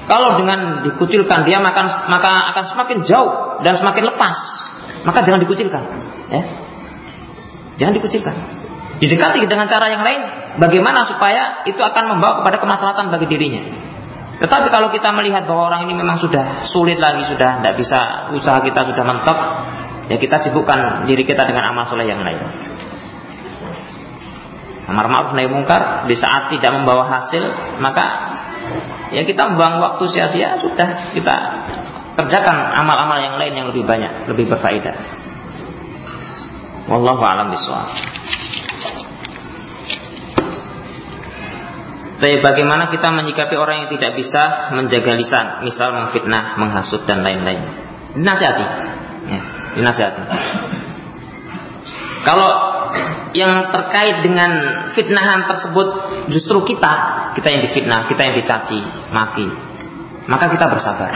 A: Kalau dengan dikucilkan dia maka maka akan semakin jauh dan semakin lepas. Maka jangan dikucilkan, ya. Jangan dikucilkan. Didekati dengan cara yang lain, bagaimana supaya itu akan membawa kepada kemaslahatan bagi dirinya. Tetapi kalau kita melihat bahwa orang ini memang sudah sulit lagi, sudah tidak bisa, usaha kita sudah mentok, ya kita sibukkan diri kita dengan amal soleh yang lain. Amar ma'ruf nahi mungkar di saat tidak membawa hasil, maka ya kita membuang waktu sia-sia sudah kita kerjakan amal-amal yang lain yang lebih banyak, lebih berfaedah. Wallahu a'lam bishawab. Tapi bagaimana kita menyikapi orang yang tidak bisa menjaga lisan, misal memfitnah, menghasut dan lain-lain. Dinasihati. Ya, dinasihati. Kalau yang terkait dengan fitnahan tersebut justru kita, kita yang difitnah, kita yang dicaci, maki, maka kita bersabar.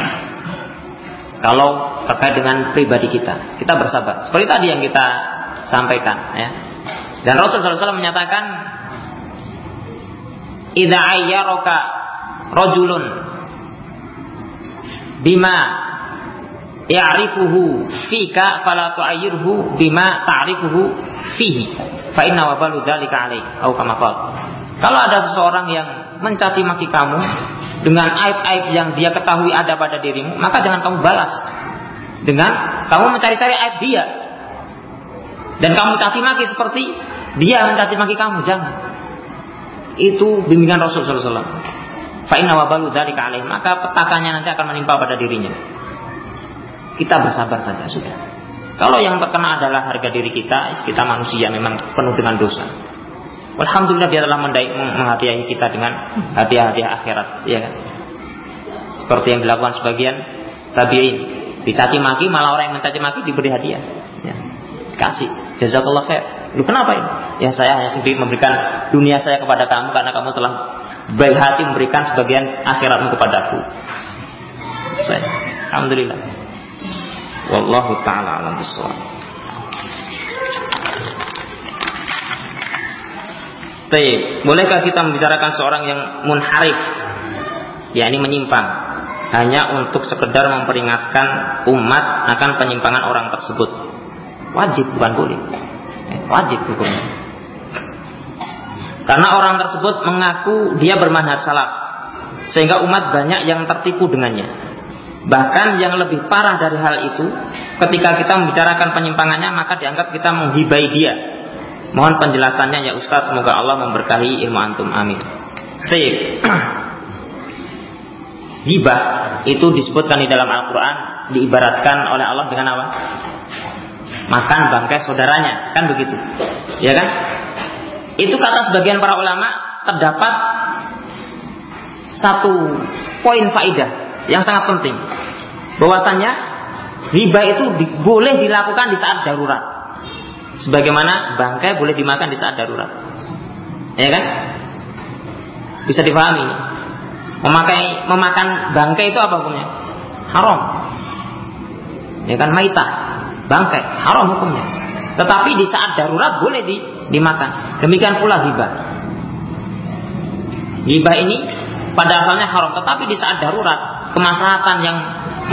A: Kalau terkait dengan pribadi kita, kita bersabar. Seperti tadi yang kita sampaikan, ya. Dan Rasulullah SAW menyatakan idza ayyaraka rajulun bima ya'rifuhu fika fala tu'ayyirhu bima ta'rifuhu fihi. Fa inna wabalu dzalika alaik atau kama kalau ada seseorang yang mencaci maki kamu dengan aib-aib yang dia ketahui ada pada dirimu maka jangan kamu balas dengan kamu mencari-cari aib dia. Dan kamu caci maki seperti dia mencaci maki kamu jangan itu bimbingan Rasul sallallahu alaihi wasallam. Fa inna maka petakannya nanti akan menimpa pada dirinya. Kita bersabar saja sudah. Kalau yang terkena adalah harga diri kita, kita manusia memang penuh dengan dosa. Alhamdulillah dia telah menghadiahi kita dengan hadiah-hadiah akhirat, ya kan? Seperti yang dilakukan sebagian tabi'in. Dicaci maki, malah orang yang mencaci maki diberi hadiah. Ya. Kasih. Jazakallah khair. Lu kenapa ini? Ya saya hanya sendiri memberikan dunia saya kepada kamu karena kamu telah baik hati memberikan sebagian akhiratmu kepadaku. Saya. Alhamdulillah. Wallahu taala alam bisawab. Bolehkah kita membicarakan seorang yang munharif yakni menyimpang hanya untuk sekedar memperingatkan umat akan penyimpangan orang tersebut. Wajib bukan boleh. Wajib hukumnya. Karena orang tersebut mengaku dia bermanhaj salaf sehingga umat banyak yang tertipu dengannya. Bahkan yang lebih parah dari hal itu, ketika kita membicarakan penyimpangannya maka dianggap kita menghibai dia. Mohon penjelasannya ya Ustaz, semoga Allah memberkahi ilmu antum. Amin. Baik. Gibah itu disebutkan di dalam Al-Quran diibaratkan oleh Allah dengan apa? Makan bangkai saudaranya, kan begitu? Ya kan? Itu kata sebagian para ulama terdapat satu poin faidah yang sangat penting. Bahwasanya riba itu di, boleh dilakukan di saat darurat. Sebagaimana bangkai boleh dimakan di saat darurat. Ya kan? Bisa dipahami Memakai memakan bangkai itu apa hukumnya? Haram. Ya kan maita, bangkai, haram hukumnya. Tetapi di saat darurat boleh di, dimakan. Demikian pula hibah. Hibah ini pada asalnya haram, tetapi di saat darurat kemaslahatan yang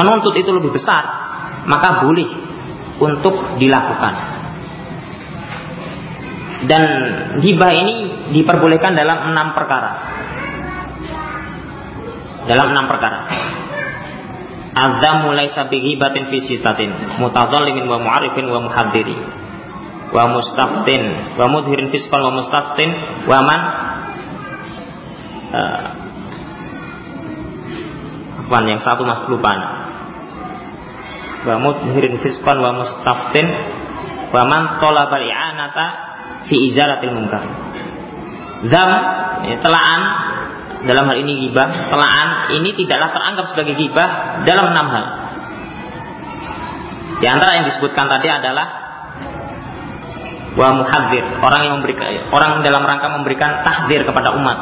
A: menuntut itu lebih besar, maka boleh untuk dilakukan. Dan hibah ini diperbolehkan dalam enam perkara dalam enam perkara. Azam mulai sabihi batin fisitatin mutadzalimin wa mu'arifin wa muhadiri wa mustaftin wa mudhirin fiskal wa mustaftin wa man uh, yang satu mas lupa wa mudhirin fiskal wa mustaftin wa man tolabal i'anata fi izaratil munkar. Zam ya, telaan dalam hal ini gibah, telaan ini tidaklah teranggap sebagai gibah dalam enam hal. Di antara yang disebutkan tadi adalah wa muhadzir, orang yang memberikan orang dalam rangka memberikan tahdir kepada umat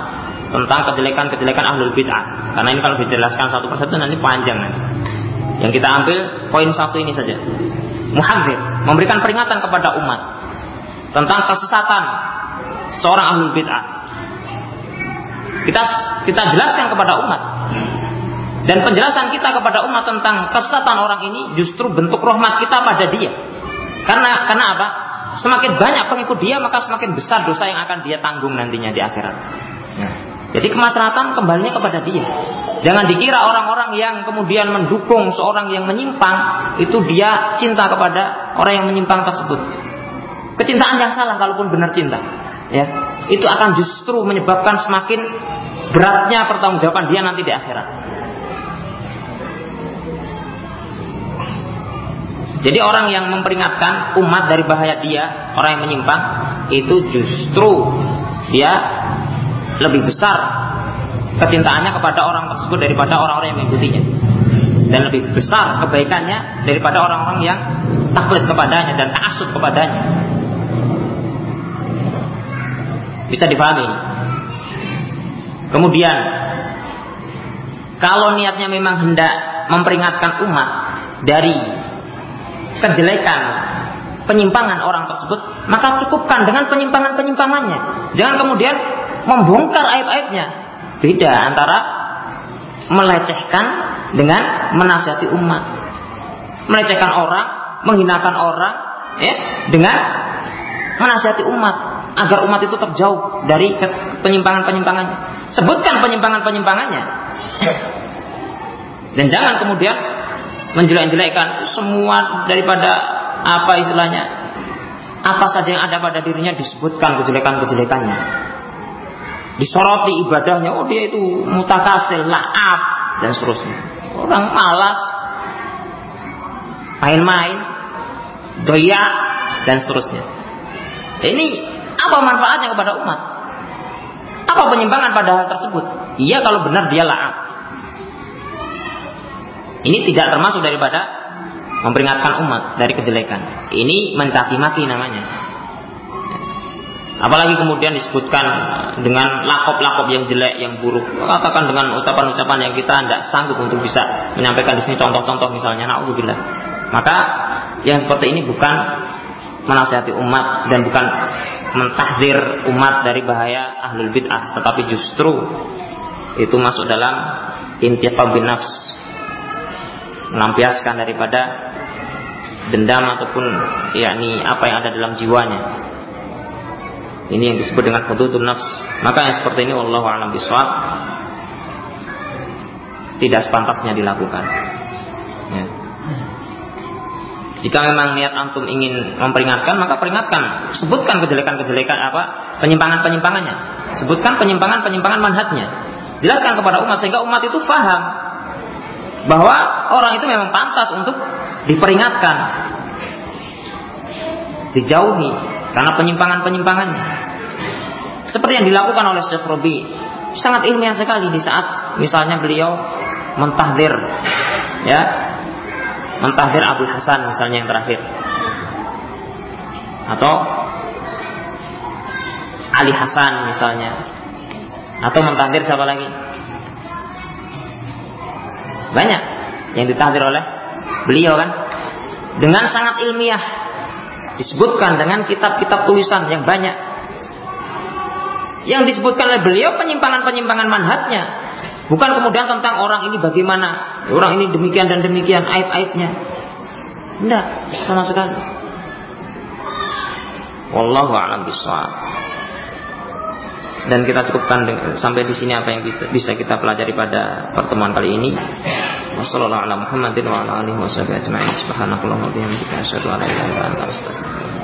A: tentang kejelekan-kejelekan ahlul bid'ah. Karena ini kalau dijelaskan satu persatu nanti panjang nanti. Yang kita ambil poin satu ini saja. Muhadzir, memberikan peringatan kepada umat tentang kesesatan seorang ahlul bid'ah kita kita jelaskan kepada umat. Dan penjelasan kita kepada umat tentang kesesatan orang ini justru bentuk rahmat kita pada dia. Karena karena apa? Semakin banyak pengikut dia maka semakin besar dosa yang akan dia tanggung nantinya di akhirat. Nah, jadi kemaslahatan kembalinya kepada dia. Jangan dikira orang-orang yang kemudian mendukung seorang yang menyimpang itu dia cinta kepada orang yang menyimpang tersebut. Kecintaan yang salah kalaupun benar cinta. Ya, itu akan justru menyebabkan semakin beratnya pertanggungjawaban dia nanti di akhirat. Jadi orang yang memperingatkan umat dari bahaya dia, orang yang menyimpang, itu justru dia lebih besar kecintaannya kepada orang tersebut daripada orang-orang yang mengikutinya. Dan lebih besar kebaikannya daripada orang-orang yang takut kepadanya dan takut kepadanya. Bisa dipahami? Kemudian kalau niatnya memang hendak memperingatkan umat dari kejelekan penyimpangan orang tersebut, maka cukupkan dengan penyimpangan-penyimpangannya. Jangan kemudian membongkar aib-aibnya. Beda antara melecehkan dengan menasihati umat. Melecehkan orang, menghinakan orang, ya, dengan menasihati umat agar umat itu terjauh dari penyimpangan-penyimpangannya. Sebutkan penyimpangan-penyimpangannya. Dan jangan kemudian menjelek-jelekkan semua daripada apa istilahnya apa saja yang ada pada dirinya disebutkan kejelekan-kejelekannya. Disoroti ibadahnya, oh dia itu mutakasil, laaf dan seterusnya. Orang malas, main-main, doya dan seterusnya. Ini Apa manfaatnya kepada umat? Apa penyimpangan pada hal tersebut? Iya kalau benar dia la'ab. Ini tidak termasuk daripada memperingatkan umat dari kejelekan. Ini mencaci maki namanya. Apalagi kemudian disebutkan dengan lakop-lakop yang jelek, yang buruk. Katakan dengan ucapan-ucapan yang kita tidak sanggup untuk bisa menyampaikan di sini contoh-contoh misalnya. Naudzubillah. Maka yang seperti ini bukan menasihati umat dan bukan mentahdir umat dari bahaya ahlul bid'ah, tetapi justru itu masuk dalam intifa bin nafs melampiaskan daripada dendam ataupun yakni apa yang ada dalam jiwanya ini yang disebut dengan hududun nafs. Maka yang seperti ini Allah alam biswab tidak sepantasnya dilakukan. Ya. Jika memang niat antum ingin memperingatkan, maka peringatkan. Sebutkan kejelekan-kejelekan apa, penyimpangan-penyimpangannya. Sebutkan penyimpangan-penyimpangan manhatnya. Jelaskan kepada umat sehingga umat itu faham bahwa orang itu memang pantas untuk diperingatkan, dijauhi, karena penyimpangan-penyimpangannya. Seperti yang dilakukan oleh Syekh Robi. Sangat ilmiah sekali di saat misalnya beliau mentahdir ya mentahdir Abu Hasan misalnya yang terakhir. Atau Ali Hasan misalnya. Atau mentahdir siapa lagi? Banyak yang ditahdir oleh beliau kan? Dengan sangat ilmiah. Disebutkan dengan kitab-kitab tulisan yang banyak. Yang disebutkan oleh beliau penyimpangan-penyimpangan manhatnya. Bukan kemudian tentang orang ini bagaimana, orang ini demikian dan demikian, aib-aibnya. Tidak, sama sekali. Wallahu a'lam bishawab. Dan kita cukupkan sampai di sini apa yang bisa kita pelajari pada pertemuan kali ini. Wassalamualaikum warahmatullahi wabarakatuh.